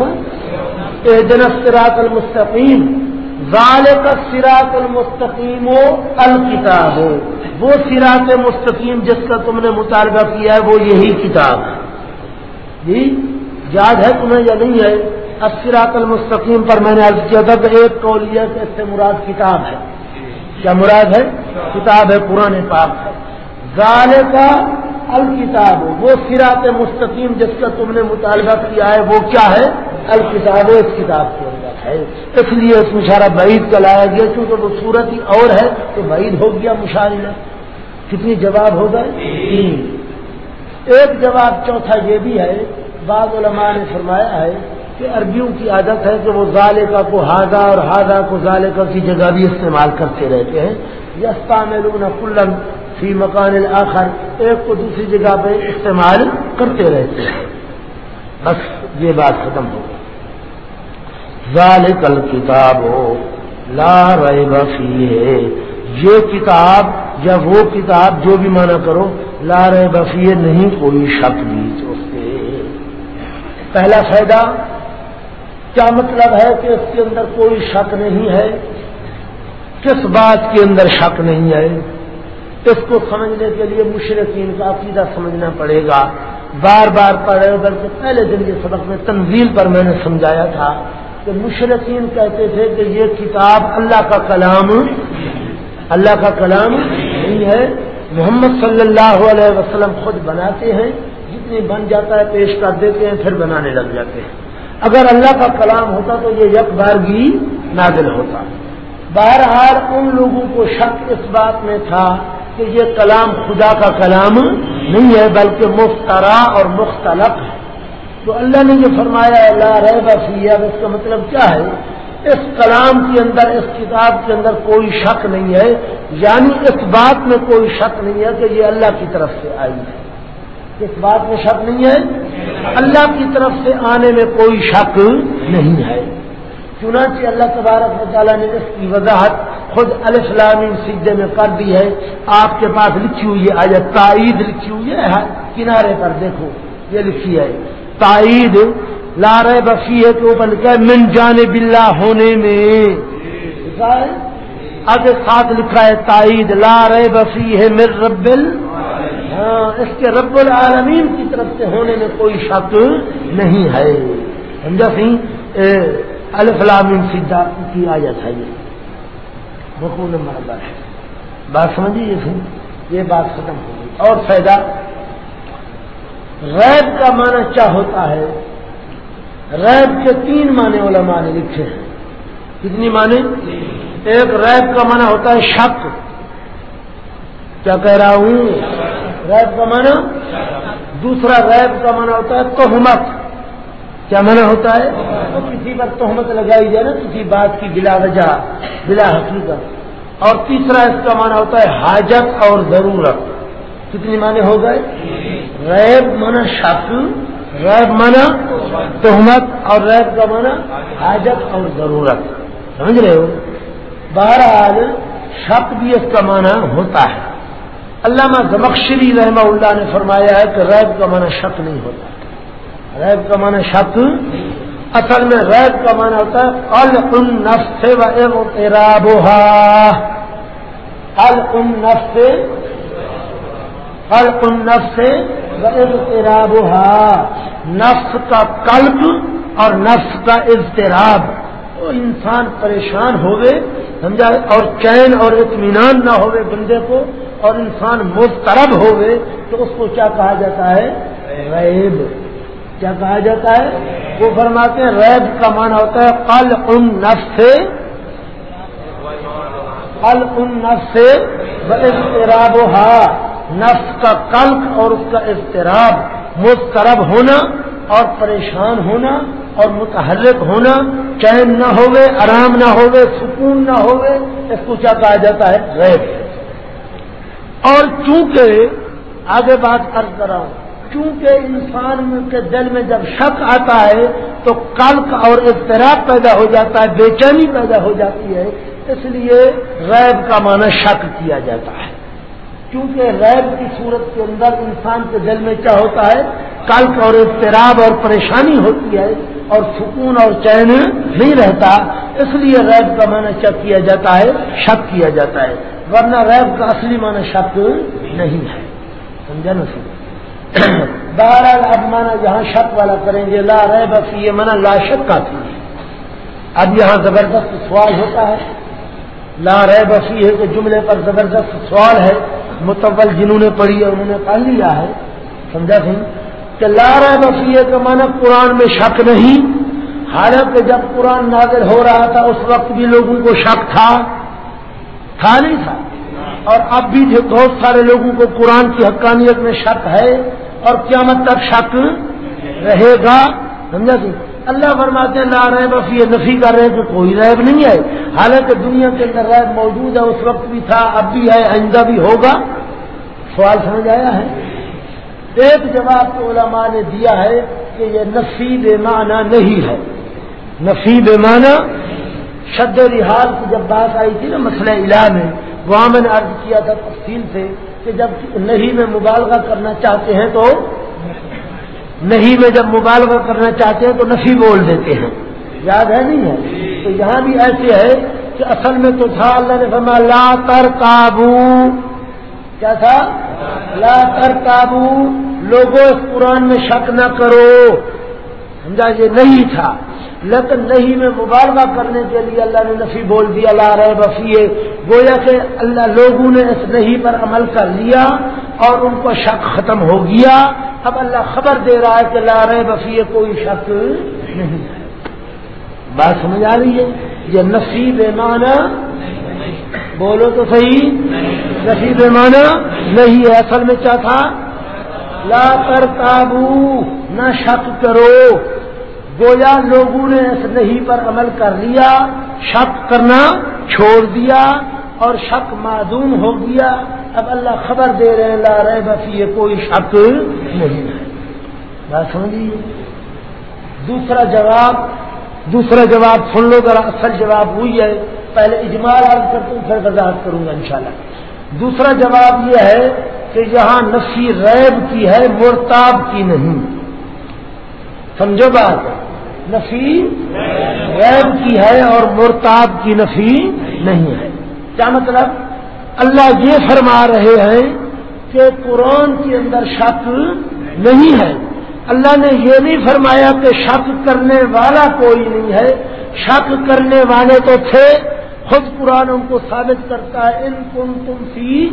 سراط المستقیم ظالق سراط المستقیم و الکتاب۔ وہ سراط مستقیم جس کا تم نے مطالبہ کیا ہے، وہ یہی کتاب ہے۔ جی یاد ہے تمہیں یا نہیں ہے؟ اسراط المستقیم پر میں نے عرض کیا تھا کہ ایک قولیت اس سے مراد کتاب ہے۔ کیا مراد ہے؟ کتاب ہے پرانے پاک ہے۔ کا الکتاب، وہ سراط مستقیم جس کا تم نے مطالبہ کیا ہے، وہ کیا ہے؟ الکتاب، اس کتاب کے اندر ہے۔ اس لیے اس مشارہ بعید کا لایا گیا کیونکہ وہ صورت ہی اور ہے، تو بعید ہو گیا مشاہدہ کتنی جواب ہو گئے؟ تین۔ ایک جواب چوتھا یہ بھی ہے، بعض علماء نے فرمایا ہے کہ عربیوں کی عادت ہے کہ وہ ظالقہ کو ہادا اور ہادا کو ظالقہ کی جگہ بھی استعمال کرتے رہتے ہیں۔ یستا کلن فی مکان آخر ایک کو دوسری جگہ پہ استعمال کرتے رہتے ہیں۔ بس یہ بات ختم ہو گئی۔ ظال کل کتاب ہو لا رہے بفی ہے یہ کتاب یا وہ کتاب جو بھی مانا کرو، لا رہے بفی نہیں، کوئی شک بھی تو پہلا فائدہ کیا مطلب ہے کہ اس کے اندر کوئی شک نہیں ہے؟ کس بات کے اندر شک نہیں ہے؟ اس کو سمجھنے کے لیے مشرقین کا عقیدہ سمجھنا پڑے گا۔ بار بار پڑھے بلکہ پہلے دن کے سبق میں تنزیل پر میں نے سمجھایا تھا کہ مشرقین کہتے تھے کہ یہ کتاب اللہ کا کلام، اللہ کا کلام نہیں ہے۔ محمد صلی اللہ علیہ وسلم خود بناتے ہیں، جتنی بن جاتا ہے، پیش کر دیتے ہیں، پھر بنانے لگ جاتے ہیں۔ اگر اللہ کا کلام ہوتا تو یہ یک بارگی نازل ہوتا۔ بہرحال ان لوگوں کو شک اس بات میں تھا کہ یہ کلام خدا کا کلام نہیں ہے، بلکہ مفترا اور مختلف ہے۔ تو اللہ نے جو فرمایا اللہ رہ بسی اس کا مطلب کیا ہے؟ اس کلام کے اندر، اس کتاب کے اندر کوئی شک نہیں ہے۔ یعنی اس بات میں کوئی شک نہیں ہے کہ یہ اللہ کی طرف سے آئی ہے۔ اس بات میں شک نہیں ہے۔ اللہ کی طرف سے آنے میں کوئی شک نہیں ہے۔ چنانچہ اللہ تبارک تعالیٰ نے اس کی وضاحت خود الفلامی سجدے میں کر دی ہے۔ آپ کے پاس لکھی ہوئی ہے آج تائید لکھی ہوئی ہے۔ ہاں، کنارے پر دیکھو، یہ لکھی ہے۔ تائید لار بفی ہے کے اوپر لکھا ہے من جان بلا ہونے میں۔ آگے ساتھ لکھا ہے تائید لار بفی ہے مر ربل ہاں اس کے رب العالمین کی طرف سے ہونے میں کوئی شک نہیں ہے۔ سمجھا سی؟ الفلام سیدھا کی آ جاتا ہے بخو نمبر دس۔ بات سمجھیے یہ بات ختم ہو گئی۔ اور فائدہ؟ ریب کا معنی کیا ہوتا ہے؟ ریب کے تین معنی علماء نے لکھے ہیں۔ کتنی معنی؟ ایک ریب کا معنی ہوتا ہے شک۔ کیا کہہ رہا ہوں؟ ریب کا معنی دوسرا ریب کا معنی ہوتا ہے تہمت۔ کیا منع ہوتا ہے؟ تو کسی پر تہمت لگائی جائے نا، کسی بات کی بلا وجہ، بلا حقیقت۔ اور تیسرا اس کا معنی ہوتا ہے حاجت اور ضرورت۔ کتنی معنی ہو گئے؟ ریب مانا شک ریب مانا تہمت، اور ریب کا معنی حاجت اور ضرورت۔ سمجھ رہے ہو؟ بہرحال شک بھی اس کا معنی ہوتا ہے۔ علامہ زمخشری رحمہ اللہ نے فرمایا ہے کہ ریب کا معنی شک نہیں ہوتا۔ ریب کا معنی شک اصل میں ریب کا معنی ہوتا ہے ال ان نفس و تیرا بوہا ال نفس نفس و تیرا نفس کا قلب اور نفس کا اضطراب۔ تو انسان پریشان ہوئے سمجھا؟ اور چین اور اطمینان نہ ہوئے بندے کو، اور انسان مسترب ہوئے تو اس کو کیا کہا جاتا ہے؟ ریب کیا کہا جاتا ہے؟ وہ فرماتے ہیں ریب کا معنی ہوتا ہے کل ان نف سے کل ان نف سے اضطراب ہا نفس کا قلق اور اس کا اضطراب مسترب ہونا اور پریشان ہونا اور متحرک ہونا چین نہ ہوئے، آرام نہ ہوئے، سکون نہ ہوئے، اس کو کیا کہا جاتا ہے؟ ریب اور چونکہ آگے بات کر کر رہا ہوں، چونکہ انسان کے دل میں جب شک آتا ہے، تو کلک اور اضطراب پیدا ہو جاتا ہے، بے چینی پیدا ہو جاتی ہے، اس لیے ریب کا معنی شک کیا جاتا ہے۔ کیونکہ ریب کی صورت کے اندر انسان کے دل میں کیا ہوتا ہے؟ کلک اور اضطراب اور پریشانی ہوتی ہے اور سکون اور چین نہیں رہتا۔ اس لیے ریب کا معنی چیک کیا جاتا ہے، شک کیا جاتا ہے۔ ورنہ ریب کا اصلی معنی شک نہیں ہے۔ سمجھا نا سر؟ بہرحال اب مانا جہاں شک والا کریں گے، لا ریب یہ مانا لا شک کا تھی اب یہاں زبردست سوال ہوتا ہے۔ لا رہ بسی ہے کہ جملے پر زبردست سوال ہے۔ متبل جنہوں نے پڑھی ہے، انہوں نے پڑھ لیا ہے۔ سمجھا سی کہ لا رہ بسی ہے کہ مانا قرآن میں شک نہیں۔ حالانکہ جب قرآن نازل ہو رہا تھا، اس وقت بھی لوگوں کو شک تھا۔ تھا نہیں تھا۔ اور اب بھی بہت سارے لوگوں کو قرآن کی حقانیت میں شک ہے اور قیامت تک شک رہے گا۔ سمجھا سی اللہ فرماتے ہیں، لا ریب اب یہ نفی کر رہے کہ کوئی ریب نہیں ہے۔ حالانکہ دنیا کے اندر ریب موجود ہے، اس وقت بھی تھا، اب بھی ہے، آئندہ بھی ہوگا۔ سوال سمجھ آیا ہے؟ ایک جواب تو علماء نے دیا ہے کہ یہ نصیب معنی نہیں ہے۔ نصیب معنی شد رحال کی جب بات آئی تھی نا مسئلہ علا میں وہاں میں نے عرض کیا تھا تفصیل سے کہ جب نہیں میں مبالغہ کرنا چاہتے ہیں تو نہیں میں جب مبالغہ کرنا چاہتے ہیں تو نفی بول دیتے ہیں۔ یاد ہے نہیں ہے؟ تو یہاں بھی ایسے ہے کہ اصل میں تو تھا، اللہ نے فرما لا تر کابو کیا تھا؟ لا تر کابو لوگوں اس قرآن میں شک نہ کرو۔ سمجھا؟ یہ نہیں تھا۔ لیکن نہیں میں مبالغہ کرنے کے لیے اللہ نے نفی بول دیا، لا رہے بفیے گویا کہ اللہ لوگوں نے اس نہیں پر عمل کر لیا اور ان کو شک ختم ہو گیا۔ اب اللہ خبر دے رہا ہے کہ لا رہے بفیے کوئی شک نہیں ہے۔ بات سمجھ آ رہی ہے؟ یہ نصیب مانا بولو تو صحیح۔ نصیب مانا نہیں ہے، اصل میں کیا تھا؟ لا کر قابو نہ شک کرو۔ گویا لوگوں نے اس نہیں پر عمل کر لیا، شک کرنا چھوڑ دیا اور شک معدوم ہو گیا۔ اب اللہ خبر دے رہے ہیں، لا رہے بس یہ کوئی شک نہیں ہے۔ بات سمجھیے؟ دوسرا جواب دوسرا جواب سن لو، ذرا اصل جواب ہوئی ہے۔ پہلے اجمال عرض کرتا ہوں، پھر وضاحت کروں گا انشاءاللہ۔ دوسرا جواب یہ ہے کہ یہاں نفی ریب کی ہے، مرتاب کی نہیں۔ سمجھو بات؟ نفی غیب کی ہے اور مرتاب کی نفی نہیں ہے۔ کیا مطلب؟ اللہ یہ فرما رہے ہیں کہ قرآن کے اندر شک نہیں ہے۔ اللہ نے یہ نہیں فرمایا کہ شک کرنے والا کوئی نہیں ہے۔ شک کرنے والے تو تھے۔ خود قرآن ان کو ثابت کرتا ہے، ان کن تم سی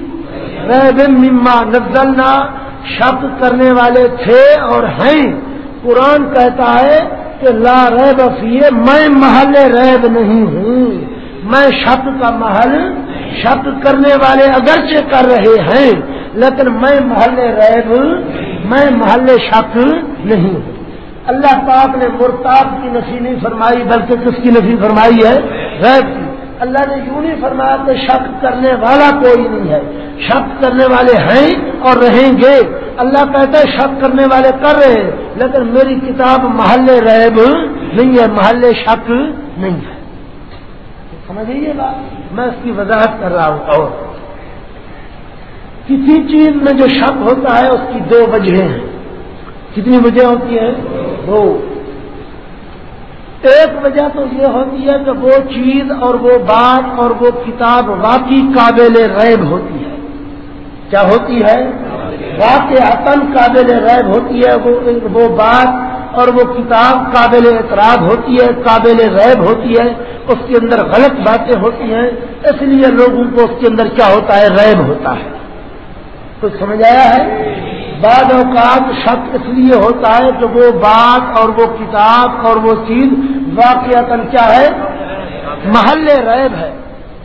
ریب مما نزلنا، شک کرنے والے تھے اور ہیں۔ قرآن کہتا ہے کہ لا ریب فیے میں محل ریب نہیں ہوں۔ میں شک کا محل، شک کرنے والے اگرچہ کر رہے ہیں، لیکن میں محل ریب، میں محل شک نہیں۔ ہوں اللہ پاک نے مرتاب کی نفی نہیں فرمائی، بلکہ کس کی نفی فرمائی ہے؟ ریب کی۔ اللہ نے یوں نہیں فرمایا کہ شک کرنے والا کوئی نہیں ہے۔ شک کرنے والے ہیں اور رہیں گے۔ اللہ کہتا ہے شک کرنے والے کر رہے ہیں، لیکن میری کتاب محل ریب نہیں ہے، محل شک نہیں ہے۔ سمجھیے بات؟ میں اس کی وضاحت کر رہا ہوں۔ اور کسی چیز میں جو شک ہوتا ہے، اس کی دو وجہ ہیں۔ کتنی وجہ ہوتی ہیں؟ دو۔ ایک وجہ تو یہ ہوتی ہے کہ وہ چیز اور وہ بات اور وہ کتاب واقعی قابل ریب ہوتی ہے۔ کیا ہوتی ہے؟ واقع عطن قابل ریب ہوتی ہے۔ وہ بات اور وہ کتاب قابل اعتراض ہوتی ہے، قابل ریب ہوتی ہے۔ اس کے اندر غلط باتیں ہوتی ہیں۔ اس لیے لوگوں کو اس کے اندر کیا ہوتا ہے؟ ریب ہوتا ہے۔ کچھ سمجھ آیا ہے؟ بعض اوقات شک اس لیے ہوتا ہے کہ وہ بات اور وہ کتاب اور وہ چیز واقع کیا ہے؟ محل ریب ہے۔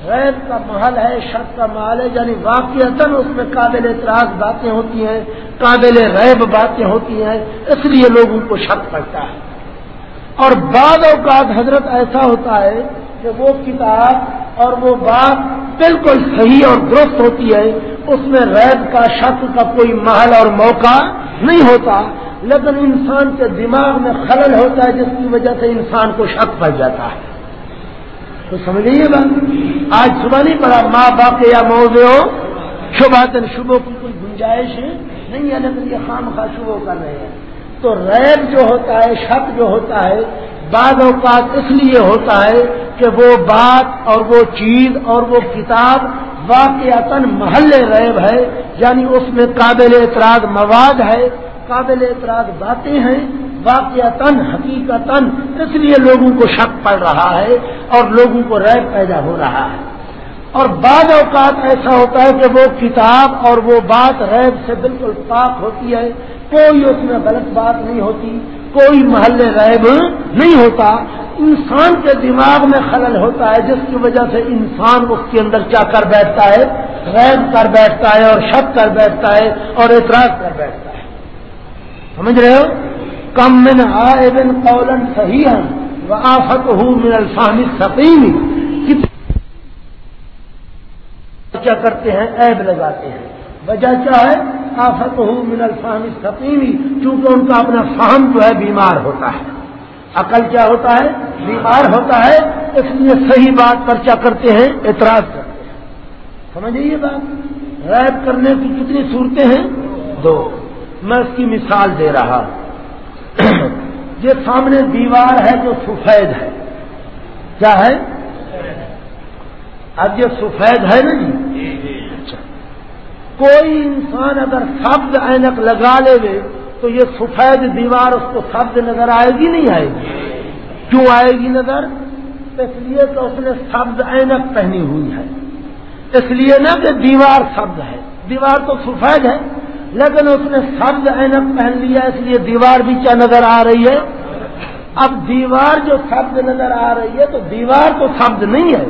ریب کا محل ہے، شک کا محل ہے یعنی واقع اس میں قابل اعتراض باتیں ہوتی ہیں، قابل ریب باتیں ہوتی ہیں، اس لیے لوگوں کو شک پڑتا ہے۔ اور بعض اوقات حضرت ایسا ہوتا ہے کہ وہ کتاب اور وہ بات بالکل صحیح اور درست ہوتی ہے، اس میں ریب کا، شک کا کوئی محل اور موقع نہیں ہوتا۔ لیکن انسان کے دماغ میں خلل ہوتا ہے، جس کی وجہ سے انسان کو شک پڑ جاتا ہے۔ تو سمجھیے بات۔ آج صبح نہیں پڑا، ماں باپ یا موضوع ہو، شبہ شبوں کی کوئی گنجائش نہیں ہے، لیکن یہ خام خواہ شبوں کر رہے ہیں۔ تو ریب جو ہوتا ہے، شک جو ہوتا ہے بعض اوقات اس لیے ہوتا ہے کہ وہ بات اور وہ چیز اور وہ کتاب واقع محل ریب ہے یعنی اس میں قابل اعتراض مواد ہے، قابل اعتراض باتیں ہیں واقع حقیقت اس لیے لوگوں کو شک پڑ رہا ہے اور لوگوں کو ریب پیدا ہو رہا ہے۔ اور بعض اوقات ایسا ہوتا ہے کہ وہ کتاب اور وہ بات ریب سے بالکل پاک ہوتی ہے، کوئی اس میں غلط بات نہیں ہوتی کوئی محل ریب نہیں ہوتا۔ انسان کے دماغ میں خلل ہوتا ہے، جس کی وجہ سے انسان اس کے اندر کیا کر بیٹھتا ہے؟ ریب کر بیٹھتا ہے اور شک کر بیٹھتا ہے اور اعتراض کر بیٹھتا ہے۔ سمجھ رہے ہو؟ کم من آئے قولن صحیح وہ آفت ہوں من الفانی سقیم کیا کرتے ہیں؟ عیب لگاتے ہیں۔ وجہ کیا ہے؟ آفت ہوں من الفانی سقیمی کیونکہ ان کا اپنا فہم جو ہے بیمار ہوتا ہے۔ عقل کیا ہوتا ہے؟ بیمار ہوتا ہے، اس لیے صحیح بات پر کیا کرتے ہیں، اعتراض کرتے ہیں۔ سمجھے یہ بات؟ ریب کرنے کی کتنی صورتیں ہیں؟ دو۔ میں اس کی مثال دے رہا ہوں۔ یہ سامنے دیوار ہے جو سفید ہے۔ کیا ہے؟ اب یہ سفید ہے نا جی؟ کوئی انسان اگر سبز اینک لگا لے گے تو یہ سفید دیوار اس کو سبز نظر آئے گی نہیں آئے گی؟ کیوں آئے گی نظر؟ اس لیے تو اس نے سبز اینک پہنی ہوئی ہے۔ اس لیے نا کہ دیوار سبز ہے۔ دیوار تو سفید ہے، لیکن اس نے سبز اینک پہن لیا، اس لیے دیوار بھی کیا نظر آ رہی ہے؟ اب دیوار جو سبز نظر آ رہی ہے، تو دیوار تو سبز نہیں ہے۔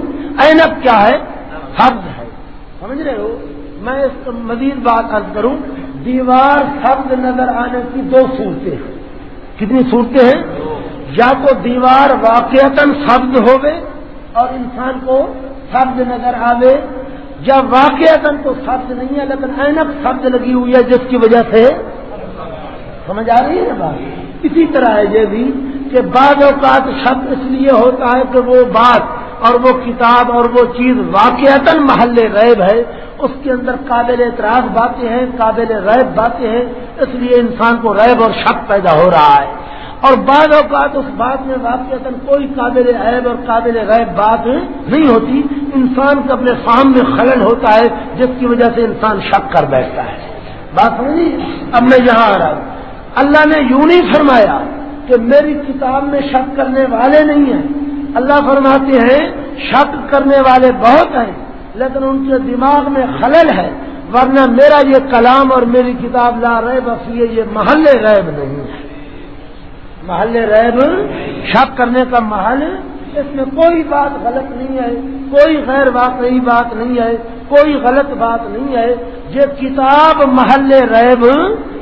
اینک کیا ہے؟ سبز ہے۔ سمجھ رہے ہو؟ میں اس مزید بات ارد کروں، دیوار سبز نظر آنے کی دو صورتیں کتنی صورتیں ہیں؟ یا تو دیوار واقعتا سبز ہوگے اور انسان کو سبز نظر آوے جب واقع تو سبز نہیں ہے، لیکن اینک سبز لگی ہوئی ہے جس کی وجہ سے سمجھ آ رہی ہے نا بات؟ اسی طرح ہے یہ بھی کہ بعض اوقات شب اس لیے ہوتا ہے کہ وہ بات اور وہ کتاب اور وہ چیز واقع محل ریب ہے۔ اس کے اندر قابل اعتراض باتیں ہیں، قابل ریب باتیں ہیں، اس لیے انسان کو ریب اور شک پیدا ہو رہا ہے۔ اور بعض اوقات اس بات میں واقع کوئی قابل عیب اور قابل غیب بات نہیں ہوتی۔ انسان کا اپنے فام میں خلل ہوتا ہے، جس کی وجہ سے انسان شک کر بیٹھتا ہے۔ بات سمجھی اب میں یہاں آ رہا ہوں۔ اللہ نے یوں نہیں فرمایا کہ میری کتاب میں شک کرنے والے نہیں ہیں۔ اللہ فرماتے ہیں، شک کرنے والے بہت ہیں، لیکن ان کے دماغ میں خلل ہے، ورنہ میرا یہ کلام اور میری کتاب لا رہے بس یہ محل غیب نہیں ہے۔ محل ریب شک کرنے کا محل اس میں کوئی بات غلط نہیں ہے، کوئی غیر واقعی بات نہیں ہے، کوئی غلط بات نہیں ہے۔ یہ کتاب محل ریب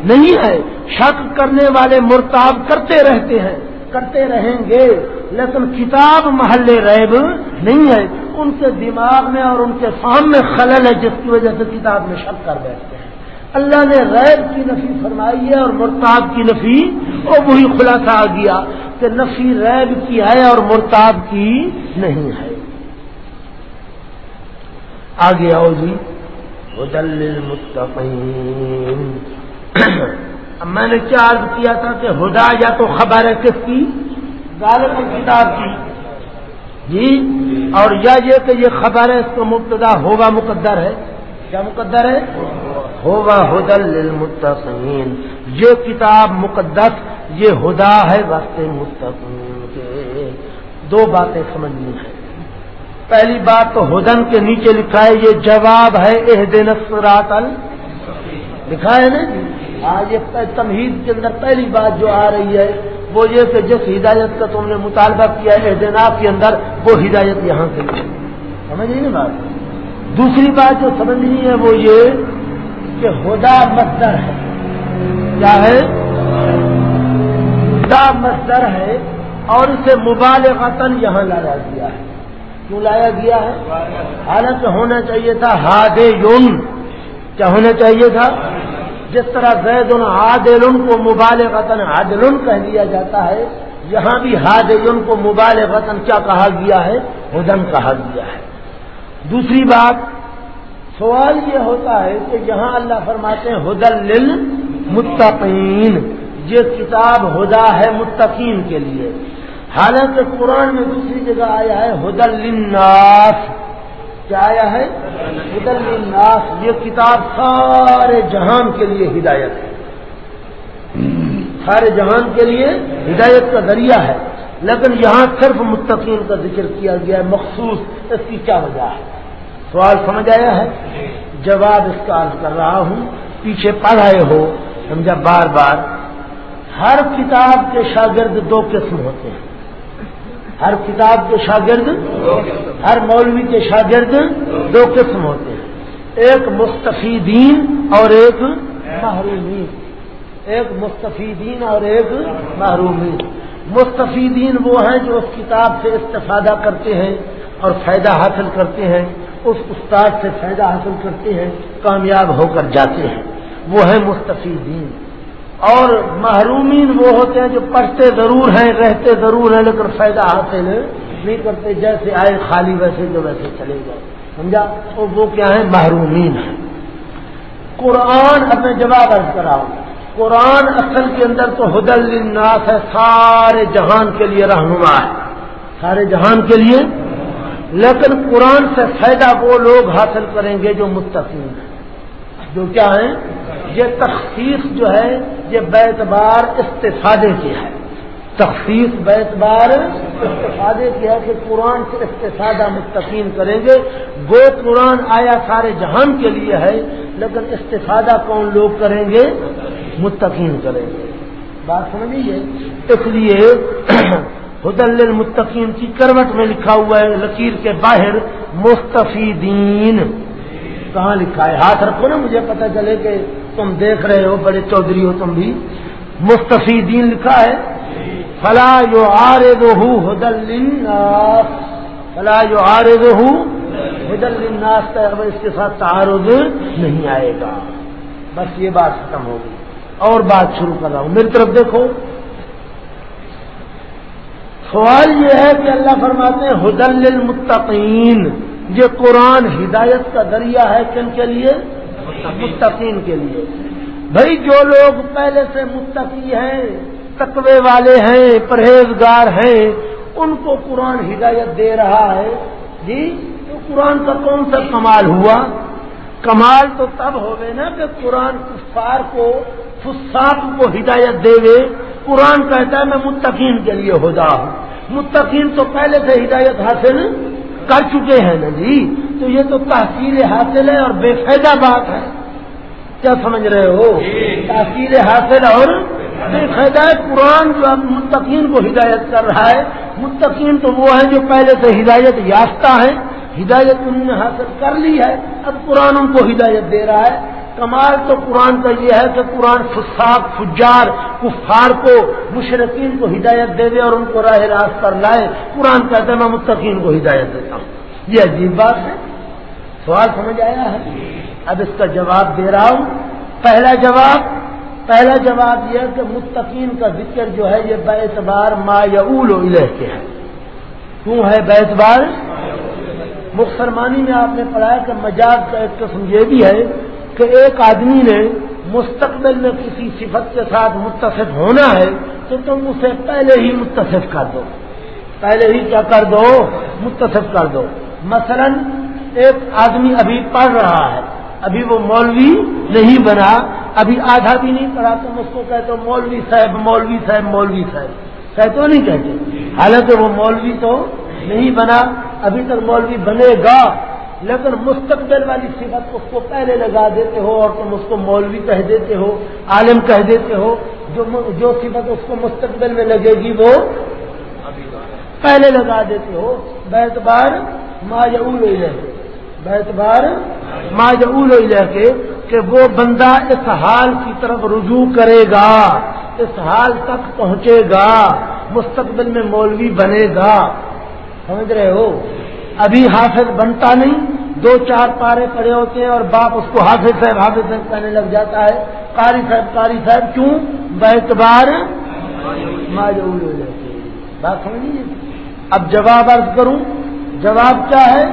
نہیں ہے۔ شک کرنے والے مرتاب کرتے رہتے ہیں، کرتے رہیں گے۔ لیکن کتاب محل ریب نہیں ہے۔ ان کے دماغ میں اور ان کے سامنے خلل ہے جس کی وجہ سے کتاب میں شک کر بیٹھتے ہیں۔ اللہ نے غیر کی نفی فرمائی ہے اور مرتاب کی نفی اور وہی خلاصہ آ گیا کہ نفی ریب کی ہے اور مرتاب کی نہیں ہے۔ آگے آؤ جی۔ ہدل متقین اب میں نے عرض کیا تھا کہ ہدا یا تو خبر ہے کس کی؟ غالب کتاب کی۔ جی اور یا یہ کہ یہ خبر ہے اس کو مبتدا ہوگا مقدر ہے۔ کیا مقدر ہے؟ ہوا ہدل للمتقین۔ یہ کتاب مقدس، یہ ہدا ہے واسطے متقین کے۔ دو باتیں سمجھنی ہیں۔ پہلی بات تو ہدن کے نیچے لکھا ہے، یہ جواب ہے اح دن لکھا ہے نا؟ ہاں یہ تمہید کے اندر پہلی بات جو آ رہی ہے وہ یہ کہ جس ہدایت کا تم نے مطالبہ کیا ہے احدیناب کے اندر وہ ہدایت یہاں سے سمجھ نہیں بات؟ دوسری بات جو سمجھنی ہے وہ یہ کہ ہدا مصدر ہے۔ کیا ہے؟ ہدا مصدر ہے اور اسے مبال وطن یہاں لایا گیا ہے۔ کیوں لایا گیا ہے؟ حالانکہ ہونا چاہیے تھا ہاد یون کیا ہونا چاہیے تھا؟ جس طرح زید عادل کو مبال وطن عادل کہہ دیا جاتا ہے، یہاں بھی ہاد کو مبال وطن کیا کہا گیا ہے؟ ہدن کہا گیا ہے۔ دوسری بات، سوال یہ ہوتا ہے کہ یہاں اللہ فرماتے ہیں ہدل لل متقین یہ کتاب ہدا ہے متقین کے لیے۔ حالانکہ قرآن میں دوسری جگہ آیا ہے ہدل للناس کیا آیا ہے؟ ہدل للناس یہ کتاب سارے جہان کے لیے ہدایت ہے۔ سارے جہان کے لیے ہدایت کا ذریعہ ہے۔ لیکن یہاں صرف متقین کا ذکر کیا گیا ہے، مخصوص اس کی کیا وجہ ہے؟ سوال سمجھ آیا ہے؟ جواب اس کا عرض کر رہا ہوں، پیچھے پڑھ رہے ہو، سمجھا؟ بار بار، ہر کتاب کے شاگرد دو قسم ہوتے ہیں۔ ہر کتاب کے شاگرد، ہر مولوی کے شاگرد دو قسم ہوتے ہیں۔ ایک مستفیدین اور ایک محرومین۔ ایک مستفیدین اور ایک محرومین۔ مستفیدین وہ ہیں جو اس کتاب سے استفادہ کرتے ہیں اور فائدہ حاصل کرتے ہیں۔ اس استاد سے فائدہ حاصل کرتے ہیں، کامیاب ہو کر جاتے ہیں۔ وہ ہے مستفیدین۔ اور محرومین وہ ہوتے ہیں جو پڑھتے ضرور ہیں، رہتے ضرور ہیں، لیکن فائدہ حاصل نہیں کرتے، جیسے آئے خالی ویسے جو ویسے چلے گئے۔ سمجھا؟ اور وہ کیا ہے محرومین ہیں۔ قرآن اب میں جواب عرض کرا ہوں قرآن اصل کے اندر تو حد الناس ہے، سارے جہان کے لیے رہنما ہے۔ سارے جہان کے لیے۔ لیکن قرآن سے فائدہ وہ لوگ حاصل کریں گے جو متقین ہیں۔ جو کیا ہیں؟ یہ تخصیص جو ہے، یہ بیتبار استفادے کی ہے۔ تخصیص بیتبار استفادے کی ہے کہ قرآن سے استفادہ متقین کریں گے۔ وہ قرآن آیا سارے جہان کے لیے ہے، لیکن استفادہ کون لوگ کریں گے؟ متقین کریں گے۔ بات سمجھیے؟ اس لیے حدل المتقین کی کروٹ میں لکھا ہوا ہے، لکیر کے باہر، مستفیدین۔ کہاں لکھا ہے؟ ہاتھ رکھو نا، مجھے پتہ چلے کہ تم دیکھ رہے ہو، بڑے چودھری ہو تم بھی۔ مستفیدین لکھا ہے، فلا جو آر دو حدل فلا جو آر دو حدل کا اس کے ساتھ تعارض نہیں آئے گا۔ بس یہ بات ختم ہوگی اور بات شروع کر رہا ہوں۔ میری طرف دیکھو۔ سوال یہ ہے کہ اللہ فرماتے ہیں حدل المتقین یہ قرآن ہدایت کا ذریعہ ہے کن کے لیے؟ متقین کے لیے۔ بھائی جو لوگ پہلے سے متقی ہیں، تقوی والے ہیں، پرہیزگار ہیں، ان کو قرآن ہدایت دے رہا ہے۔ جی تو قرآن کا کون سا کمال ہوا؟ کمال تو تب ہوگے نا کہ قرآن کفار کو، فساق کو ہدایت دے گے قرآن کہتا ہے، میں متقین کے لیے ہدا ہوں متقین تو پہلے سے ہدایت حاصل کر چکے ہیں نا جی تو یہ تو تحصیل حاصل ہے اور بے فائدہ بات ہے۔ کیا سمجھ رہے ہو؟ تحصیل حاصل اور بے فائدہ قرآن جو اب متقین کو ہدایت کر رہا ہے، متقین تو وہ ہیں جو پہلے سے ہدایت یافتہ ہیں۔ ہدایت انہوں نے حاصل کر لی ہے، اب قرآن ان کو ہدایت دے رہا ہے۔ کمال تو قرآن کا یہ ہے کہ قرآن فساق، فجار، کفار کو، مشرقین کو ہدایت دے دے اور ان کو راہ راست پر لائے۔ قرآن کہتے ہیں میں متقین کو ہدایت دیتا ہوں۔ یہ عجیب بات ہے۔ سوال سمجھ آیا ہے؟ اب اس کا جواب دے رہا ہوں۔ پہلا جواب پہلا جواب یہ ہے کہ متقین کا ذکر جو ہے، یہ بیتبار ما یعول و کے ہے۔ کیوں ہے بیتبار مخصرمانی میں آپ نے پڑھایا کہ مجاز کا ایک قسم یہ بھی ہے کہ ایک آدمی نے مستقبل میں کسی صفت کے ساتھ متصف ہونا ہے تو تم اسے پہلے ہی متصف کر دو۔ پہلے ہی کیا کر دو؟ متصف کر دو۔ مثلا ایک آدمی ابھی پڑھ رہا ہے، ابھی وہ مولوی نہیں بنا، ابھی آدھا بھی نہیں پڑھا، تم اس کو کہتے ہو مولوی صاحب مولوی صاحب مولوی صاحب۔ کہتے ہو نہیں کہتے؟ حالانکہ وہ مولوی تو نہیں بنا، ابھی تک مولوی بنے گا۔ لیکن مستقبل والی صفت اس کو پہلے لگا دیتے ہو اور تم اس کو مولوی کہہ دیتے ہو، عالم کہہ دیتے ہو، جو جو صفت اس کو مستقبل میں لگے گی وہ پہلے لگا دیتے ہو۔ بیت بار ماجعول بیتبار ماجعول کے، کہ وہ بندہ اس حال کی طرف رجوع کرے گا، اس حال تک پہنچے گا، مستقبل میں مولوی بنے گا۔ سمجھ رہے ہو؟ ابھی حافظ بنتا نہیں، دو چار پارے پڑے ہوتے ہیں اور باپ اس کو حافظ صاحب حافظ صاحب کہنے لگ جاتا ہے، قاری صاحب قاری صاحب کیوں؟ بیتبار ماجول ہو جاتے بات سمجھیے اب جواب عرض کروں، جواب کیا ہے؟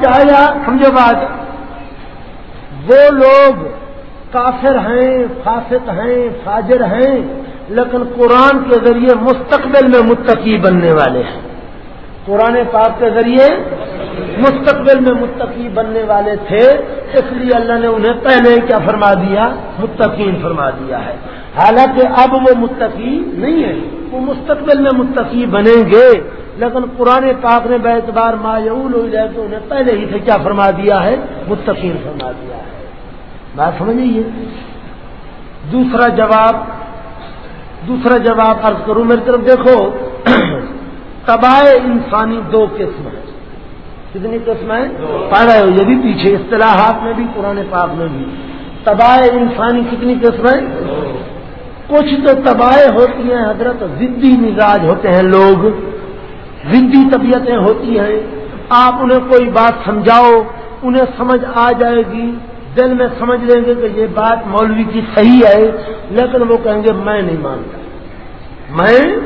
کیا سمجھو بات۔ وہ لوگ کافر ہیں، فاسق ہیں، فاجر ہیں، لیکن قرآن کے ذریعے مستقبل میں متقی بننے والے ہیں۔ قرآن پاک کے ذریعے مستقبل میں متقی بننے والے تھے، اس لیے اللہ نے انہیں پہلے کیا فرما دیا؟ متقین فرما دیا ہے۔ حالانکہ اب وہ متقی نہیں ہے وہ مستقبل میں متقی بنیں گے۔ لیکن قرآن پاک نے بے اعتبار مایول ہو جائے تو انہیں پہلے ہی سے کیا فرما دیا ہے؟ متقین فرما دیا ہے۔ بات سمجھیے؟ دوسرا جواب دوسرا جواب عرض کروں، میری طرف دیکھو۔ تباہ انسانی دو قسم ہے کتنی قسم ہے پڑھ رہے ہو یہ بھی پیچھے اصطلاحات میں بھی پرانے پاک میں بھی۔ تباہ انسانی کتنی قسم ہے کچھ تو تباہ ہوتی ہیں حضرت ضدی مزاج ہوتے ہیں لوگ۔ ضدی طبیعتیں ہوتی ہیں۔ آپ انہیں کوئی بات سمجھاؤ انہیں سمجھ آ جائے گی۔ دل میں سمجھ لیں گے کہ یہ بات مولوی کی صحیح ہے لیکن وہ کہیں گے میں نہیں مانتا۔ میں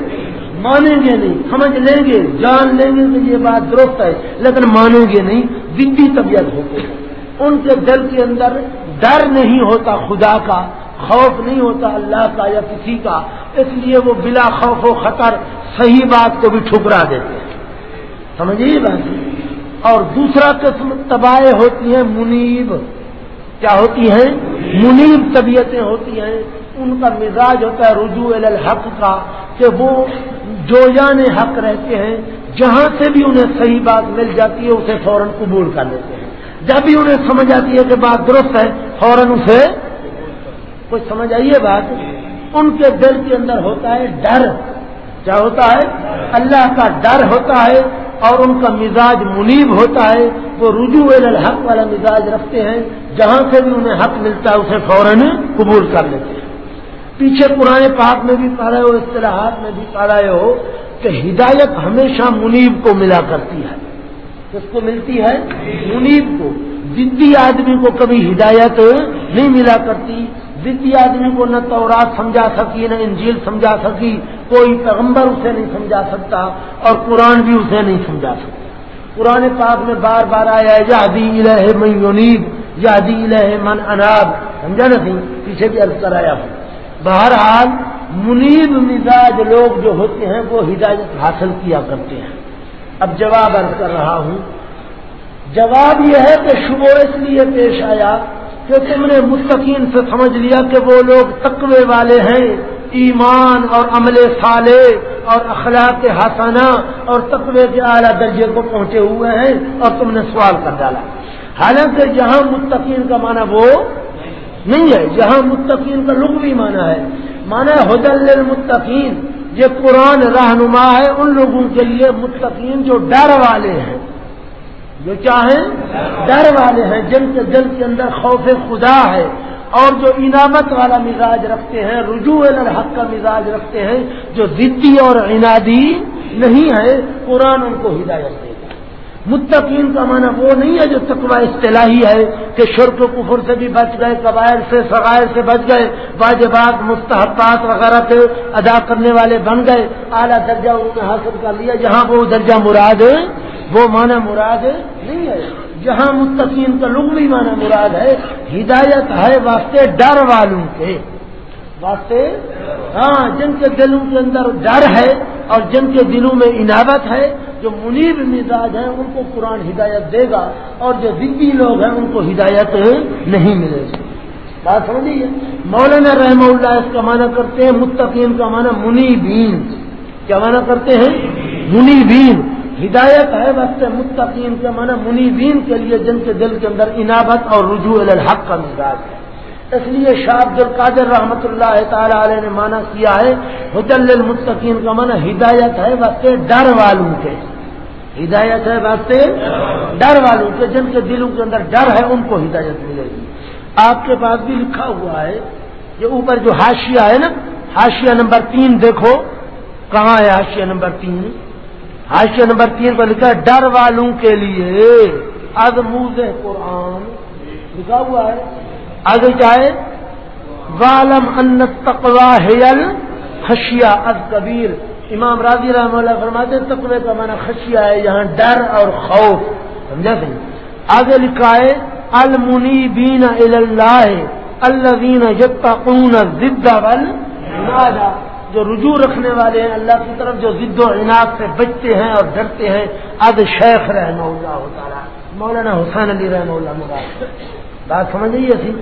مانیں گے نہیں، سمجھ لیں گے، جان لیں گے کہ یہ بات درست ہے، لیکن مانیں گے نہیں ضدی طبیعت ہوتے ہیں ان کے دل کے اندر ڈر نہیں ہوتا خدا کا، خوف نہیں ہوتا اللہ کا یا کسی کا، اس لیے وہ بلا خوف و خطر صحیح بات کو بھی ٹھکرا دیتے ہیں۔ سمجھیے بات؟ اور دوسرا قسم تباہ ہوتی ہیں منیب۔ کیا ہوتی ہیں؟ منیب طبیعتیں ہوتی ہیں۔ ان کا مزاج ہوتا ہے رجوع الحق کا، کہ وہ جو جانے حق رہتے ہیں، جہاں سے بھی انہیں صحیح بات مل جاتی ہے، اسے فوراً قبول کر لیتے ہیں۔ جب بھی انہیں سمجھ آتی ہے کہ بات درست ہے، فوراً اسے کچھ سمجھ آئیے بات۔ ان کے دل کے اندر ہوتا ہے ڈر۔ کیا ہوتا ہے؟ اللہ کا ڈر ہوتا ہے اور ان کا مزاج منیب ہوتا ہے۔ وہ رجوع الحق والا مزاج رکھتے ہیں۔ جہاں سے بھی انہیں حق ملتا ہے، اسے فوراً قبول کر لیتے ہیں۔ پیچھے پرانے پاک میں بھی پڑھ رہے ہو اصطلاحات میں بھی پڑھ رہے ہو کہ ہدایت ہمیشہ منیب کو ملا کرتی ہے۔ کس کو ملتی ہے؟ منیب کو۔ ضدی آدمی کو کبھی ہدایت نہیں ملا کرتی ضدی آدمی کو نہ تورات سمجھا سکی، نہ انجیل سمجھا سکی، کوئی پیغمبر اسے نہیں سمجھا سکتا اور قرآن بھی اسے نہیں سمجھا سکتا۔ پرانے پاک میں بار بار آیا ہے یادی الہ من یونیب یادی الہ من اناب۔ سمجھا نہیں پیچھے بھی عرض کرایا ہوں۔ بہرحال منیب مزاج لوگ جو ہوتے ہیں وہ ہدایت حاصل کیا کرتے ہیں۔ اب جواب عرض کر رہا ہوں۔ جواب یہ ہے کہ شبہ اس لیے پیش آیا کہ تم نے مستقین سے سمجھ لیا کہ وہ لوگ تقوی والے ہیں، ایمان اور عمل صالح اور اخلاق حسانہ اور تقوی کے اعلیٰ درجے کو پہنچے ہوئے ہیں اور تم نے سوال کر ڈالا۔ حالانکہ جہاں متقین کا معنی وہ نہیں ہے۔ جہاں متقین کا لک بھی مانا ہے مانا حدل المتقین یہ قرآن رہنما ہے ان لوگوں کے لیے متقین جو ڈر والے ہیں۔ جو چاہیں ڈر والے ہیں، جن کے دل کے اندر خوف خدا ہے۔ اور جو انعامت والا مزاج رکھتے ہیں، رجوع الحق کا مزاج رکھتے ہیں، جو ضدی اور عنادی نہیں ہے، قرآن ان کو ہدایت دے۔ متقین کا معنی وہ نہیں ہے جو تقوی اصطلاحی ہے کہ شرک و کفر سے بھی بچ گئے، قبائل سے سغائر سے بچ گئے، واجبات، مستحبات وغیرہ سے ادا کرنے والے بن گئے۔ اعلیٰ درجہ انہوں نے حاصل کر لیا، جہاں وہ درجہ مراد ہے، وہ معنی مراد نہیں ہے۔ جہاں متقین کا لغوی معنی مراد ہے، ہدایت ہے واسطے ڈر والوں کے۔ واسطے۔ ہاں جن کے دلوں کے اندر ڈر ہے اور جن کے دلوں میں عنابت ہے، جو منیب مزاج ہیں، ان کو قرآن ہدایت دے گا اور جو دلی لوگ ہیں، ان کو ہدایت نہیں ملے گی۔ بات سمجھیے؟ مولانا رحم اللہ اس کا معنی کرتے ہیں، متقین کا معنی منیبین۔ کیا معنی کرتے ہیں؟ منیبین۔ ہدایت ہے وقت متقین کے معنی منیبین کے لیے، جن کے دل کے اندر انابت اور رجوع الحق کا مزاج ہے۔ اس لیے شاہ عبد القادر رحمۃ اللہ تعالی علیہ نے مانا کیا ہے حدل المتقین کا مانا ہدایت ہے وقت ڈر والوں کے۔ ہدایت ہے واسطے ڈر والوں کے، جن کے دلوں کے اندر ڈر ہے، ان کو ہدایت ملے گی۔ آپ کے پاس بھی لکھا ہوا ہے کہ اوپر جو ہاشیا ہے نا ہاشیا نمبر تین دیکھو۔ کہاں ہے ہاشیا نمبر تین؟ ہاشیا نمبر تین پر لکھا ہے، ڈر والوں کے لیے۔ ادموز قرآن۔ لکھا ہوا ہے آگے چاہے والم ان تقوا ہیل خشیا از کبیر امام راضی رحم اللہ فرماتے تقوی کا معنی خشیا ہے، یہاں ڈر اور خوف، سمجھا سی آگے لکھا ہے المنی بین اللہ الذین یتقون ضد والنادا جو رجوع رکھنے والے ہیں، اللہ کی طرف جو ضد و عناد سے بچتے ہیں اور ڈرتے ہیں اد شیخ رحمہ اللہ ہوتا مولانا حسین علی رحمہ اللہ مراد بات سمجھ گئی ایسی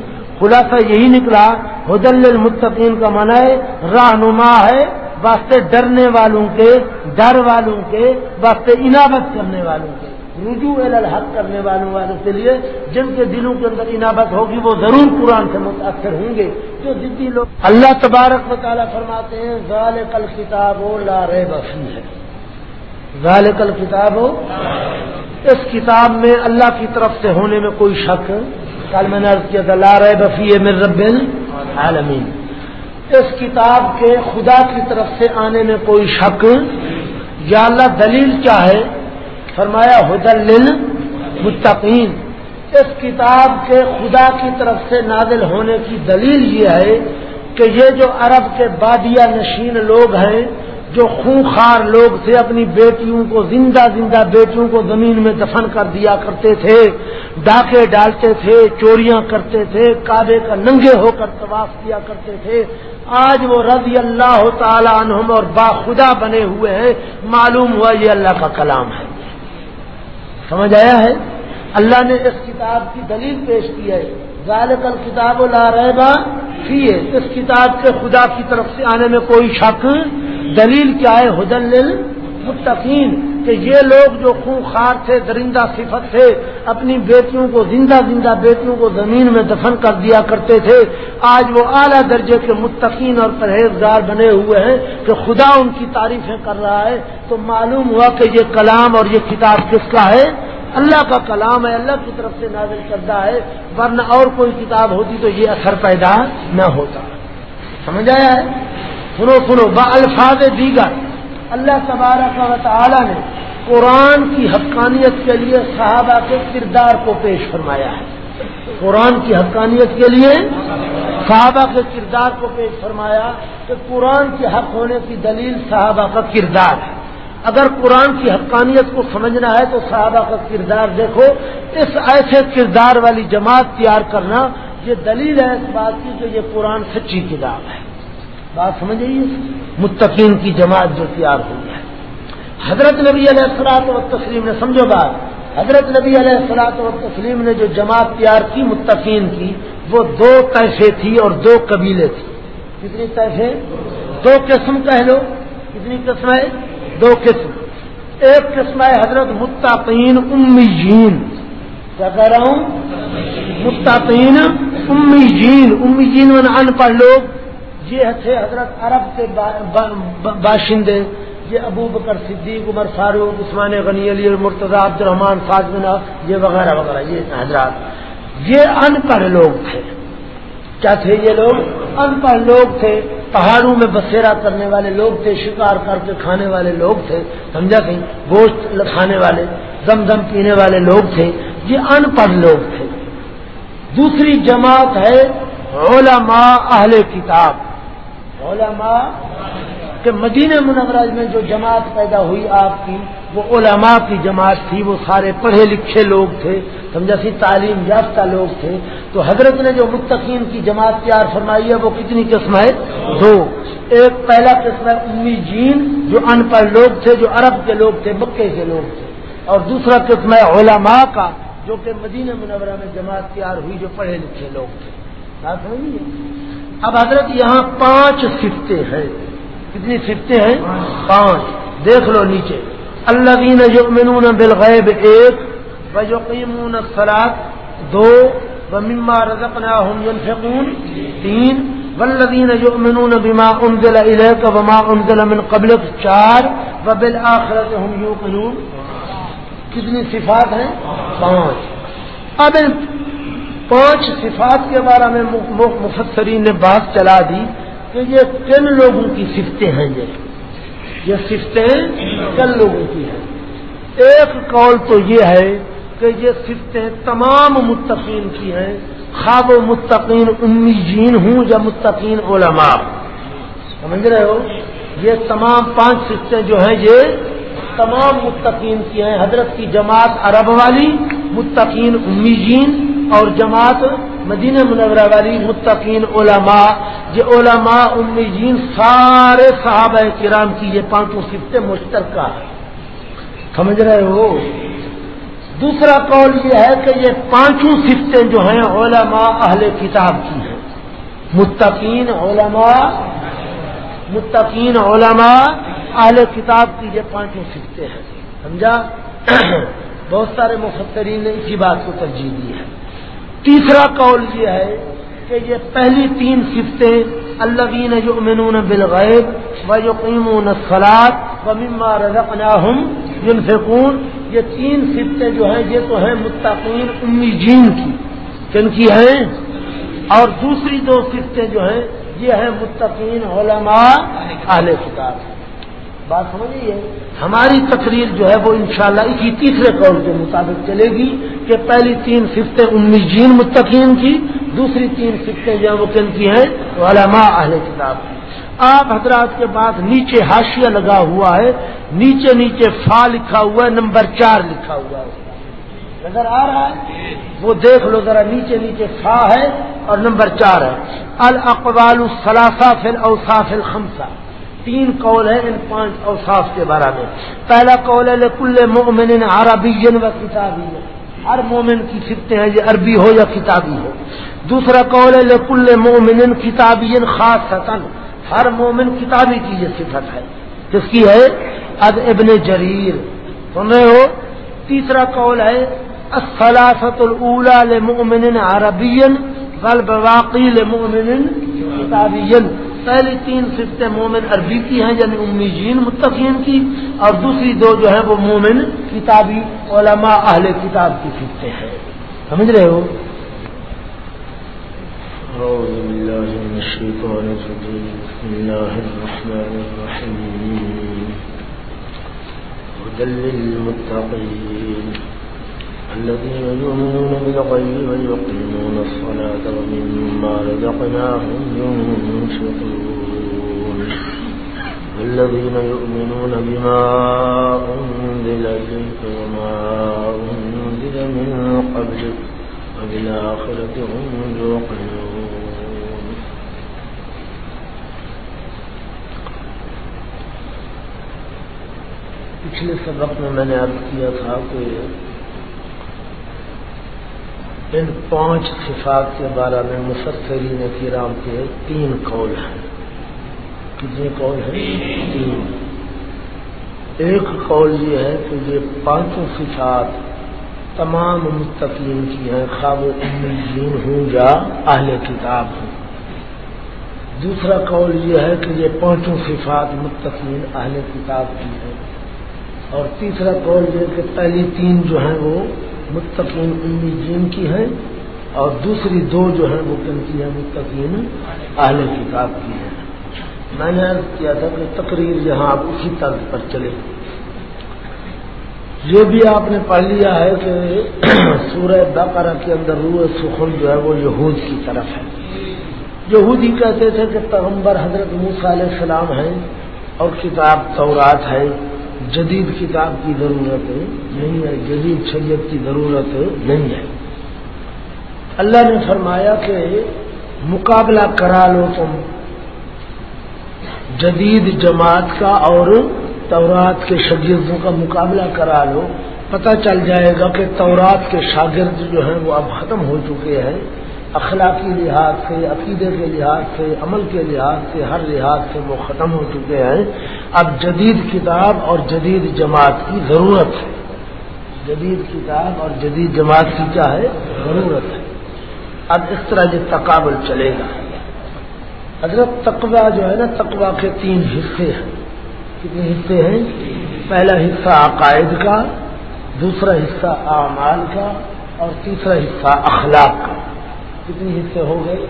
خلاصہ یہی نکلا حدل المتقین کا معنی ہے، رہنما ہے، واسطے ڈرنے والوں کے، ڈر والوں کے، واسطے انابت کرنے والوں کے۔ رجوع الحق کرنے والوں والوں کے لیے جن کے دلوں کے اندر انابت ہوگی، وہ ضرور قرآن سے متاثر ہوں گے۔ جو ضدی لوگ اللہ تبارک و تعالیٰ فرماتے ہیں ظال کل کتاب ہو لا رے بفی ہے ظال کل کتاب ہو اس کتاب میں اللہ کی طرف سے ہونے میں کوئی شک کل میں نے عرض کیا تھا لا بفی مر رب العالمین۔ اس کتاب کے خدا کی طرف سے آنے میں کوئی شک یا اللہ دلیل کیا ہے؟ فرمایا حدل متقین اس کتاب کے خدا کی طرف سے نازل ہونے کی دلیل یہ ہے کہ یہ جو عرب کے بادیا نشین لوگ ہیں جو خونخار لوگ تھے، اپنی بیٹیوں کو، زندہ زندہ بیٹیوں کو زمین میں دفن کر دیا کرتے تھے ڈاکے ڈالتے تھے، چوریاں کرتے تھے، کعبے کا ننگے ہو کر طواف کیا کرتے تھے۔ آج وہ رضی اللہ تعالی عنہم اور باخدا بنے ہوئے ہیں۔ معلوم ہوا یہ اللہ کا کلام ہے۔ سمجھ آیا ہے؟ اللہ نے اس کتاب کی دلیل پیش کی ہے۔ ذالک الکتاب لا ریبا فی اس کتاب کے خدا کی طرف سے آنے میں کوئی شک دلیل کیا ہے؟ حدل متقین کہ یہ لوگ جو خونخار تھے، درندہ صفت تھے، اپنی بیٹیوں کو زندہ زندہ بیٹیوں کو زمین میں دفن کر دیا کرتے تھے، آج وہ اعلیٰ درجے کے متقین اور پرہیزگار بنے ہوئے ہیں کہ خدا ان کی تعریفیں کر رہا ہے۔ تو معلوم ہوا کہ یہ کلام اور یہ کتاب کس کا ہے؟ اللہ کا کلام ہے، اللہ کی طرف سے نازل کردہ ہے، ورنہ اور کوئی کتاب ہوتی تو یہ اثر پیدا نہ ہوتا۔ سمجھ آیا ہے؟ سنو سنو، با الفاظ دیگر اللہ تبارک و تعالی نے قرآن کی حقانیت کے لیے صحابہ کے کردار کو پیش فرمایا ہے۔ قرآن کی حقانیت کے لیے صحابہ کے کردار کو پیش فرمایا کہ قرآن کے حق ہونے کی دلیل صحابہ کا کردار ہے۔ اگر قرآن کی حقانیت کو سمجھنا ہے تو صحابہ کا کردار دیکھو، اس ایسے کردار والی جماعت تیار کرنا یہ دلیل ہے اس بات کی کہ یہ قرآن سچی کتاب ہے۔ بات سمجھیے، متقین کی جماعت جو تیار ہوئی ہے۔ حضرت نبی علیہ السلاط و تسلیم نے، سمجھو بات، حضرت نبی علیہ السلاط و تسلیم نے جو جماعت تیار کی، متقین کی، وہ دو پیسے تھی اور دو قبیلے تھی کتنی پیسے دو قسم کہہ لو۔ کتنی قسم ہے دو قسم۔ ایک قسم ہے حضرت متقین امیجین کیا کہہ رہا ہوں؟ متقین امیجین امیجین من ان پڑھ لوگ۔ یہ تھے حضرت عرب کے باشندے۔ یہ ابو بکر صدیق، عمر فاروق، عثمان غنی، علی مرتضی عبد الرحمان فاطمہ، یہ وغیرہ وغیرہ۔ یہ حضرات۔ یہ ان پڑھ لوگ تھے۔ کیا تھے یہ لوگ؟ ان پڑھ لوگ تھے، پہاڑوں میں بسیرا کرنے والے لوگ تھے، شکار کر کے کھانے والے لوگ تھے، سمجھا کہیں؟ گوشت کھانے والے، دم دم پینے والے لوگ تھے، یہ ان پڑھ لوگ تھے۔ دوسری جماعت ہے علماء اہل کتاب۔ علماء کہ مدینہ منورہ میں جو جماعت پیدا ہوئی آپ کی، وہ علماء کی جماعت تھی، وہ سارے پڑھے لکھے لوگ تھے، سمجھا سی تعلیم یافتہ لوگ تھے۔ تو حضرت نے جو متقین کی جماعت تیار فرمائی ہے، وہ کتنی قسم ہے؟ دو۔ ایک پہلا قسم ہے امی جین، جو ان پڑھ لوگ تھے، جو عرب کے لوگ تھے، مکے کے لوگ تھے۔ اور دوسرا قسم ہے علماء کا، جو کہ مدینہ منورہ میں جماعت تیار ہوئی، جو پڑھے لکھے لوگ تھے۔ بات ہوئی اب حضرت یہاں پانچ سفتے ہیں۔ کتنی سفتے ہیں؟ پانچ۔ دیکھ لو نیچے۔ اللہ دین یؤمنون بالغیب ایک ویقیمون الصلاة۔ دو، ومما رزقناهم ينفقون۔ تین، والذین یؤمنون بما انزل الیک وما انزل من قبلک۔ چار، وبالآخرت هم یوقنون۔ کتنی صفات ہیں؟ پانچ۔ اب ان پانچ صفات کے بارے میں مفسرین نے بات چلا دی۔ کہ یہ کن لوگوں کی سفتیں ہیں یہ؟ یہ سفتیں کن لوگوں کی ہیں؟ ایک قول تو یہ ہے کہ یہ سفتیں تمام متقین کی ہیں، خواب و متقین امی جین ہوں یا متقین علماء۔ سمجھ رہے ہو؟ یہ تمام پانچ سفتیں جو ہیں یہ تمام متقین کی ہیں، حضرت کی جماعت عرب والی، متقین امی جین اور جماعت مدینہ منورہ والی متقین علماء، یہ علماء امی جین سارے صحابہ کرام کی یہ پانچوں سفتیں مشترکہ ہیں۔ سمجھ رہے ہو؟ دوسرا قول یہ ہے کہ یہ پانچوں سفتیں جو ہیں علماء اہل کتاب کی ہیں۔ متقین علماء متقین علماء اہل کتاب کی یہ پانچوں سفتیں ہیں۔ سمجھا؟ بہت سارے مفترین نے اسی بات کو ترجیح دی ہے۔ تیسرا قول یہ ہے کہ یہ پہلی تین سفتیں اللہ جو امنون بالغیب و یقیمون الصلاط و مما رزقناہم ينفقون یہ تین سفتیں جو ہیں، یہ تو ہیں متقین امی جین کی۔ کن کی ہیں؟ اور دوسری دو سفتیں جو ہیں، یہ ہیں متقین علماء اہل کتاب۔ بات سمجھیے ہماری تقریر جو ہے وہ انشاءاللہ اسی تیسرے قول کے مطابق چلے گی کہ پہلی تین سفتیں امی جین متقین کی، دوسری تین سفتیں جو ہیں وہ کن کی ہیں، علماء اہل کتاب کی۔ آپ حضرات کے بعد نیچے حاشیہ لگا ہوا ہے، نیچے نیچے فا لکھا ہوا ہے، نمبر چار لکھا ہوا ہے۔ نظر آ رہا ہے؟ وہ دیکھ لو ذرا، نیچے نیچے فا ہے اور نمبر چار ہے۔ الاقوال الثلاثہ فی الاوصاف الخمسہ۔ تین قول ہے ان پانچ اوصاف کے بارے میں۔ پہلا قول ہے کل مومن عربی و کتابی ہر مومن کی سفتے ہیں، یہ عربی ہو یا کتابی ہو۔ دوسرا قول ہے کل مومن کتابی خاص ہر مومن کتابی کی یہ صفت ہے۔ کس کی ہے؟ اد ابن جریر۔ سن رہے ہو؟ تیسرا قول ہے الصلاثت الاولا لمؤمن عربی والبواقی لمؤمن کتابی پہلی تین صفتیں مومن عربی کی ہیں یعنی امیجین متقین کی، اور دوسری دو جو ہیں وہ مومن کتابی علماء اہل کتاب کی صفتیں ہیں۔ سمجھ رہے ہو؟ أعوذ بالله من الشيطان الرجيم بسم الله الرحمن الرحيم هدى للمتقين الذين يؤمنون بالغيب ويقيمون الصلاة ومما رزقناهم ينفقون. الذين يؤمنون بما أنزل إليك وما أنزل من قبلك وبالآخرة هم يوقنون پچھلے سبق میں میں نے عرض کیا تھا کہ ان پانچ صفات کے بارے میں مسفرین کرام کے تین قول ہیں۔ کتنے قول ہیں؟ تین۔ ایک قول یہ ہے کہ یہ پانچوں صفات تمام متقین کی ہیں، خواب امیدین ہوں یا اہل کتاب ہوں۔ دوسرا قول یہ ہے کہ یہ پانچوں صفات متقین اہل کتاب کی ہیں۔ اور تیسرا قول یہ کہ پہلی تین جو ہیں وہ متقین امی جین کی ہیں اور دوسری دو جو ہیں وہ کن کی ہیں؟ متقین اہل کتاب کی ہیں۔ میں نے عرض کیا تھا کہ تقریر یہاں آپ اسی طرز پر چلے۔ یہ بھی آپ نے پڑھ لیا ہے کہ سورہ بقرہ کے اندر روح سخن جو ہے وہ یہود کی طرف ہے۔ یہودی کہتے تھے کہ پیغمبر حضرت موسیٰ علیہ السلام ہیں اور کتاب تورات ہے۔ جدید کتاب کی ضرورت نہیں ہے، جدید شریعت کی ضرورت نہیں ہے۔ اللہ نے فرمایا کہ مقابلہ کرا لو تم۔ جدید جماعت کا اور تورات کے شاگردوں کا مقابلہ کرا لو۔ پتہ چل جائے گا کہ تورات کے شاگرد جو ہیں وہ اب ختم ہو چکے ہیں۔ اخلاقی لحاظ سے، عقیدے کے لحاظ سے، عمل کے لحاظ سے، ہر لحاظ سے وہ ختم ہو چکے ہیں۔ اب جدید کتاب اور جدید جماعت کی ضرورت ہے۔ جدید کتاب اور جدید جماعت کی کیا ہے؟ ضرورت ہے۔ اب اس طرح یہ تقابل چلے گا۔ حضرت تقوا جو ہے نا تقوا کے تین حصے ہیں۔ کتنے حصے ہیں؟ پہلا حصہ عقائد کا، دوسرا حصہ اعمال کا اور تیسرا حصہ اخلاق کا۔ کتنے حصے ہو گئے؟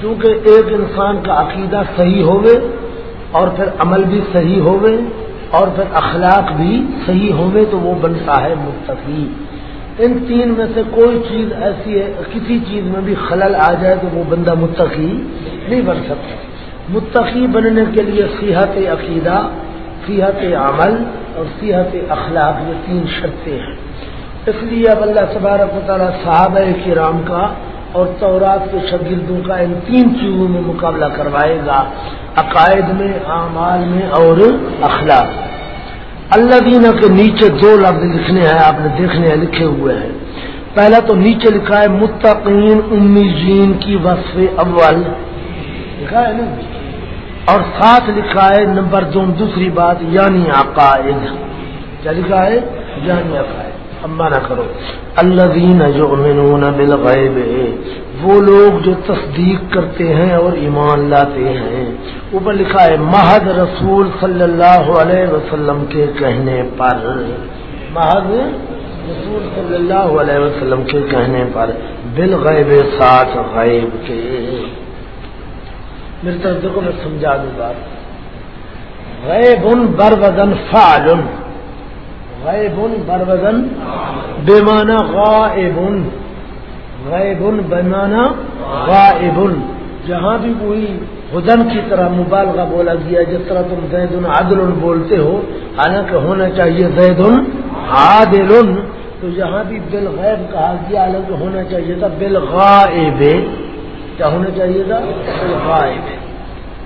کیونکہ ایک انسان کا عقیدہ صحیح ہوگے اور پھر عمل بھی صحیح ہوگے اور پھر اخلاق بھی صحیح ہوگے تو وہ بنتا ہے متقی۔ ان تین میں سے کوئی چیز ایسی ہے، کسی چیز میں بھی خلل آ جائے تو وہ بندہ متقی نہیں بن سکتا۔ متقی بننے کے لیے صحت عقیدہ، صحت عمل اور صحت اخلاق یہ تین شرطیں ہیں۔ اس لیے اب اللہ تبارک و تعالیٰ صحابہ کرام کا اور تورات کے شگردوں کا ان تین چیزوں میں مقابلہ کروائے گا، عقائد میں، اعمال میں اور اخلاق اللہ دینا کے نیچے دو لفظ لکھنے ہیں، آپ نے دیکھنے ہیں، لکھے ہوئے ہیں۔ پہلا تو نیچے لکھا ہے، متقین امیجین کی وصف اول۔ لکھا ہے نا؟ اور ساتھ لکھا ہے، نمبر دو، دوسری بات یعنی عقائد۔ کیا لکھا ہے؟ یعنی عقائد۔ اما نہ کرو۔ اللہ دین جو بالغیب، وہ لوگ جو تصدیق کرتے ہیں اور ایمان لاتے ہیں۔ اوپر لکھا ہے محض رسول صلی اللہ علیہ وسلم کے کہنے پر۔ محض رسول صلی اللہ علیہ وسلم کے کہنے پر۔ بالغیب، ساتھ غیب کے۔ میری طرف دیکھو، میں سمجھا دوں گا غیب ان بر بدن فعل۔ غیب ان بر بدن بے مانا غائب جہاں بھی کوئی ہدن کی طرح مبالغہ بولا گیا، جس طرح تم زید عدل بولتے ہو، حالانکہ ہونا چاہیے زید عادل تو یہاں بھی بالغیب کہا گیا، حالانکہ ہونا چاہیے تھا بالغائب. کیا ہونا چاہیے تھا؟ غائب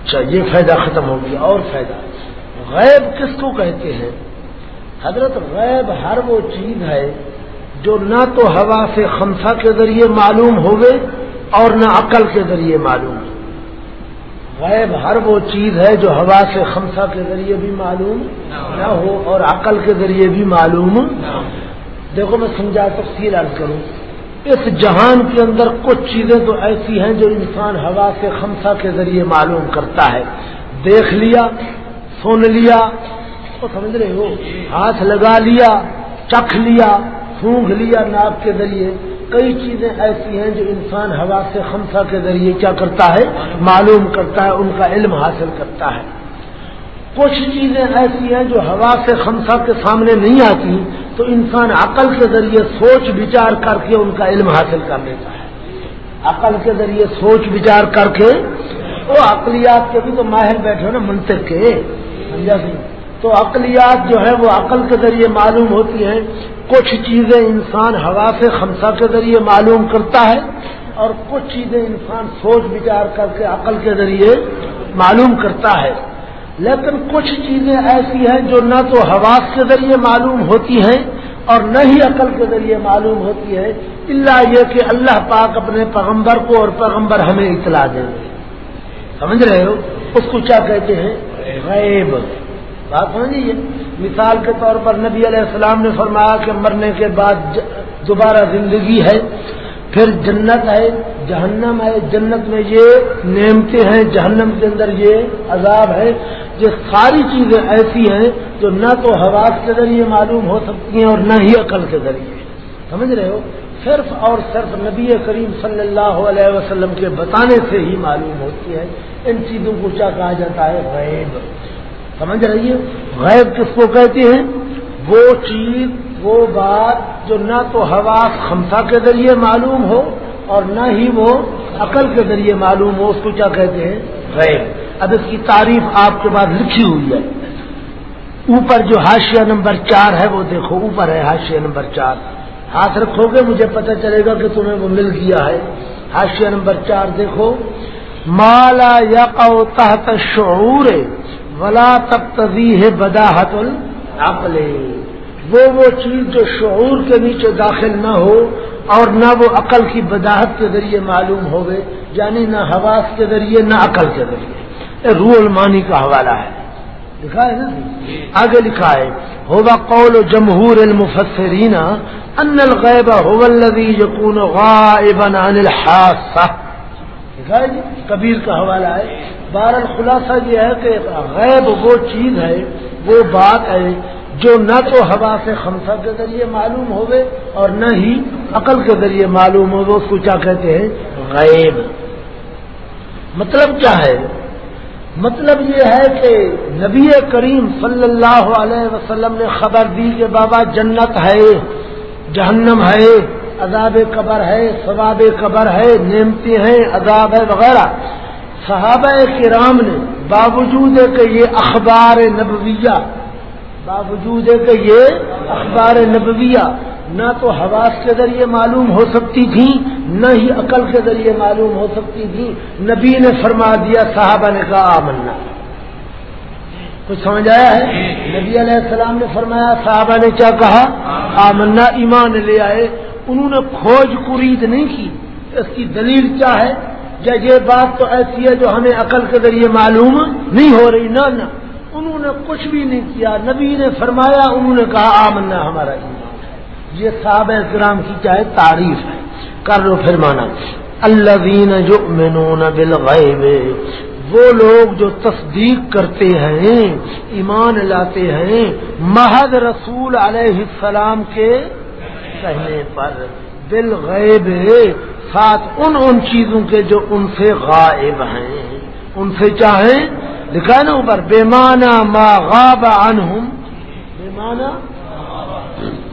اچھا یہ فائدہ ختم ہو گیا اور فائدہ. غیب کس کو کہتے ہیں؟ حضرت غیب ہر وہ چیز ہے جو نہ تو ہوا سے خمسا کے ذریعے معلوم ہوگے اور نہ عقل کے ذریعے معلوم غیب ہر وہ چیز ہے جو ہوا سے خمسا کے ذریعے بھی معلوم نہ ہو اور عقل کے ذریعے بھی معلوم دیکھو میں سمجھا تفصیل عرض کروں۔ اس جہان کے اندر کچھ چیزیں تو ایسی ہیں جو انسان ہوا کے خمسا کے ذریعے معلوم کرتا ہے۔ دیکھ لیا، سن لیا تو سمجھ رہے ہو؟ ہاتھ لگا لیا، چکھ لیا سونگ لیا ناپ کے ذریعے۔ کئی چیزیں ایسی ہیں جو انسان ہوا سے خمسا کے ذریعے کیا کرتا ہے؟ معلوم کرتا ہے، ان کا علم حاصل کرتا ہے۔ کچھ چیزیں ایسی ہیں جو ہوا سے خمسا کے سامنے نہیں آتی، تو انسان عقل کے ذریعے سوچ بچار کر کے ان کا علم حاصل کر لیتا ہے۔ عقل کے ذریعے سوچ بچار کر کے، وہ عقلیات کے بھی تو ماہر بیٹھے نا، منطق کے۔ سمجھا سی تو عقلیات جو ہے وہ عقل کے ذریعے معلوم ہوتی ہیں۔ کچھ چیزیں انسان ہوا سے خمسا کے ذریعے معلوم کرتا ہے اور کچھ چیزیں انسان سوچ بچار کر کے عقل کے ذریعے معلوم کرتا ہے۔ لیکن کچھ چیزیں ایسی ہیں جو نہ تو حواس کے ذریعے معلوم ہوتی ہیں اور نہ ہی عقل کے ذریعے معلوم ہوتی ہے اللہ یہ کہ اللہ پاک اپنے پیغمبر کو اور پیغمبر ہمیں اطلاع دیں گے سمجھ رہے ہو؟ اس کو کیا کہتے ہیں؟ غیب۔ بات سمجھیے مثال کے طور پر نبی علیہ السلام نے فرمایا کہ مرنے کے بعد دوبارہ زندگی ہے، پھر جنت ہے، جہنم ہے۔ جنت میں یہ نعمتیں ہیں، جہنم کے اندر یہ عذاب ہے۔ یہ ساری چیزیں ایسی ہیں جو نہ تو حواس کے ذریعے معلوم ہو سکتی ہیں اور نہ ہی عقل کے ذریعے۔ سمجھ رہے ہو؟ صرف اور صرف نبی کریم صلی اللہ علیہ وسلم کے بتانے سے ہی معلوم ہوتی ہے۔ ان چیزوں کو کیا کہا جاتا ہے؟ غیب۔ سمجھ رہی ہے؟ غیب کس کو کہتے ہیں؟ وہ چیز، وہ بات جو نہ تو حواس خمسا کے ذریعے معلوم ہو اور نہ ہی وہ عقل کے ذریعے معلوم ہو، اس کو کیا کہتے ہیں؟ غیب۔ اب اس کی تعریف آپ کے بعد لکھی ہوئی ہے۔ اوپر جو حاشیہ نمبر چار ہے، وہ دیکھو، اوپر ہے حاشیہ نمبر چار۔ ہاتھ رکھو گے، مجھے پتہ چلے گا کہ تمہیں وہ مل گیا ہے۔ حاشیہ نمبر چار دیکھو۔ مالا یا تحت شعور ولا تب تبھی ہے بداحت العقل وہ وہ چیز جو شعور کے نیچے داخل نہ ہو اور نہ وہ عقل کی بداحت کے ذریعے معلوم ہوگے یعنی نہ حواس کے ذریعے، نہ عقل کے ذریعے۔ روح المانی کا حوالہ ہے۔ لکھا ہے نا؟ آگے لکھا ہے۔ ہوگا قول جمہور المفسرین ان الغیب هو الذي يكون غائبا عن الحاسه لکھا ہے جی؟ کبیر کا حوالہ ہے۔ بار الخلاصہ یہ ہے کہ غیب وہ چیز ہے، وہ بات ہے جو نہ تو ہوا سے خمسہ کے ذریعے معلوم ہوئے اور نہ ہی عقل کے ذریعے معلوم ہوگا اس کو کیا کہتے ہیں؟ غیب۔ مطلب کیا ہے؟ مطلب یہ ہے کہ نبی کریم صلی اللہ علیہ وسلم نے خبر دی کہ بابا جنت ہے، جہنم ہے، عذاب قبر ہے، ثواب قبر ہے، نعمتیں ہیں، عذاب ہے، وغیرہ۔ صحابہ کرام نے باوجود کہ یہ اخبار نبویہ، باوجود کہ یہ اخبار نبویہ نہ تو حواس کے ذریعے معلوم ہو سکتی تھی نہ ہی عقل کے ذریعے معلوم ہو سکتی تھی نبی نے فرما دیا، صحابہ نے کہا، آمنا۔ کچھ سمجھ آیا ہے؟ نبی علیہ السلام نے فرمایا، صحابہ نے کیا کہا؟ آمنا، ایمان لے آئے۔ انہوں نے کھوج کرید نہیں کی، اس کی دلیل کیا ہے؟ یا یہ بات تو ایسی ہے جو ہمیں عقل کے ذریعے معلوم نہیں ہو رہی، نہ نہ۔ انہوں نے کچھ بھی نہیں کیا، نبی نے فرمایا، انہوں نے کہا، آمنا، ہمارا ایمان ہے۔ یہ صاحب کرام کی چاہے تعریف ہے۔ کر لو پھر مانا۔ اللہ جو مینون بالغیب۔ وہ لوگ جو تصدیق کرتے ہیں، ایمان لاتے ہیں محض رسول علیہ السلام کے کہنے پر۔ بالغیب ساتھ ان ان چیزوں کے جو ان سے غائب ہیں، ان سے چاہیں۔ لکھا نا اوپر بے مانا ما غاب عنہم۔ بے مانا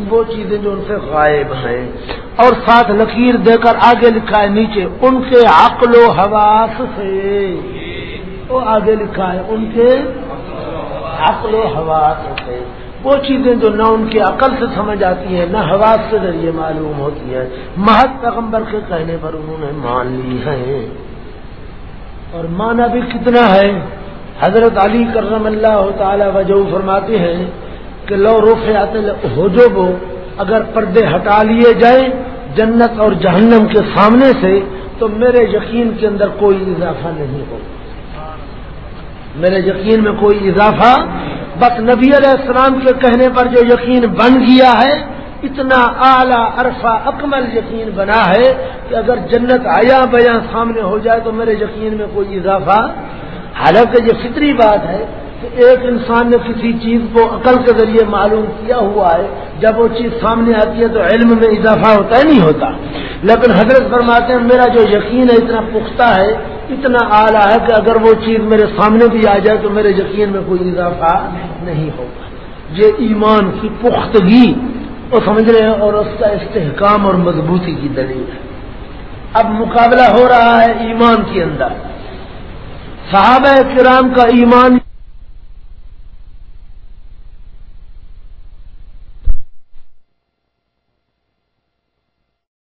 وہ چیزیں جو ان سے غائب ہیں۔ اور ساتھ لکیر دے کر آگے لکھا ہے نیچے، ان کے عقل و حواس سے۔ وہ آگے لکھا ہے، ان کے عقل و حواس سے۔ وہ چیزیں جو نہ ان کی عقل سے سمجھ آتی ہیں، نہ حواس کے ذریعے معلوم ہوتی ہیں۔ محض پیغمبر کے کہنے پر انہوں نے مان لی ہے۔ اور مانا بھی کتنا ہے؟ حضرت علی کرم اللہ تعالی وجہ فرماتے ہیں کہ لو روف آتے ہو جو وہ اگر پردے ہٹا لیے جائیں جنت اور جہنم کے سامنے سے، تو میرے یقین کے اندر کوئی اضافہ نہیں ہو میرے یقین میں کوئی اضافہ بس نبی علیہ السلام کے کہنے پر جو یقین بن گیا ہے، اتنا اعلیٰ عرفہ اکمل یقین بنا ہے کہ اگر جنت آیا بیاں سامنے ہو جائے تو میرے یقین میں کوئی اضافہ۔ حالانکہ یہ فطری بات ہے کہ ایک انسان نے کسی چیز کو عقل کے ذریعے معلوم کیا ہوا ہے، جب وہ چیز سامنے آتی ہے تو علم میں اضافہ ہوتا ہے، نہیں ہوتا۔ لیکن حضرت فرماتے ہیں، میرا جو یقین ہے، اتنا پختہ ہے، اتنا اعلیٰ ہے کہ اگر وہ چیز میرے سامنے بھی آ جائے تو میرے یقین میں کوئی اضافہ نہیں ہوگا۔ یہ ایمان کی پختگی، وہ سمجھ رہے ہیں، اور اس کا استحکام اور مضبوطی کی دلیل ہے۔ اب مقابلہ ہو رہا ہے ایمان کے اندر۔ صحابہ کرام کا ایمان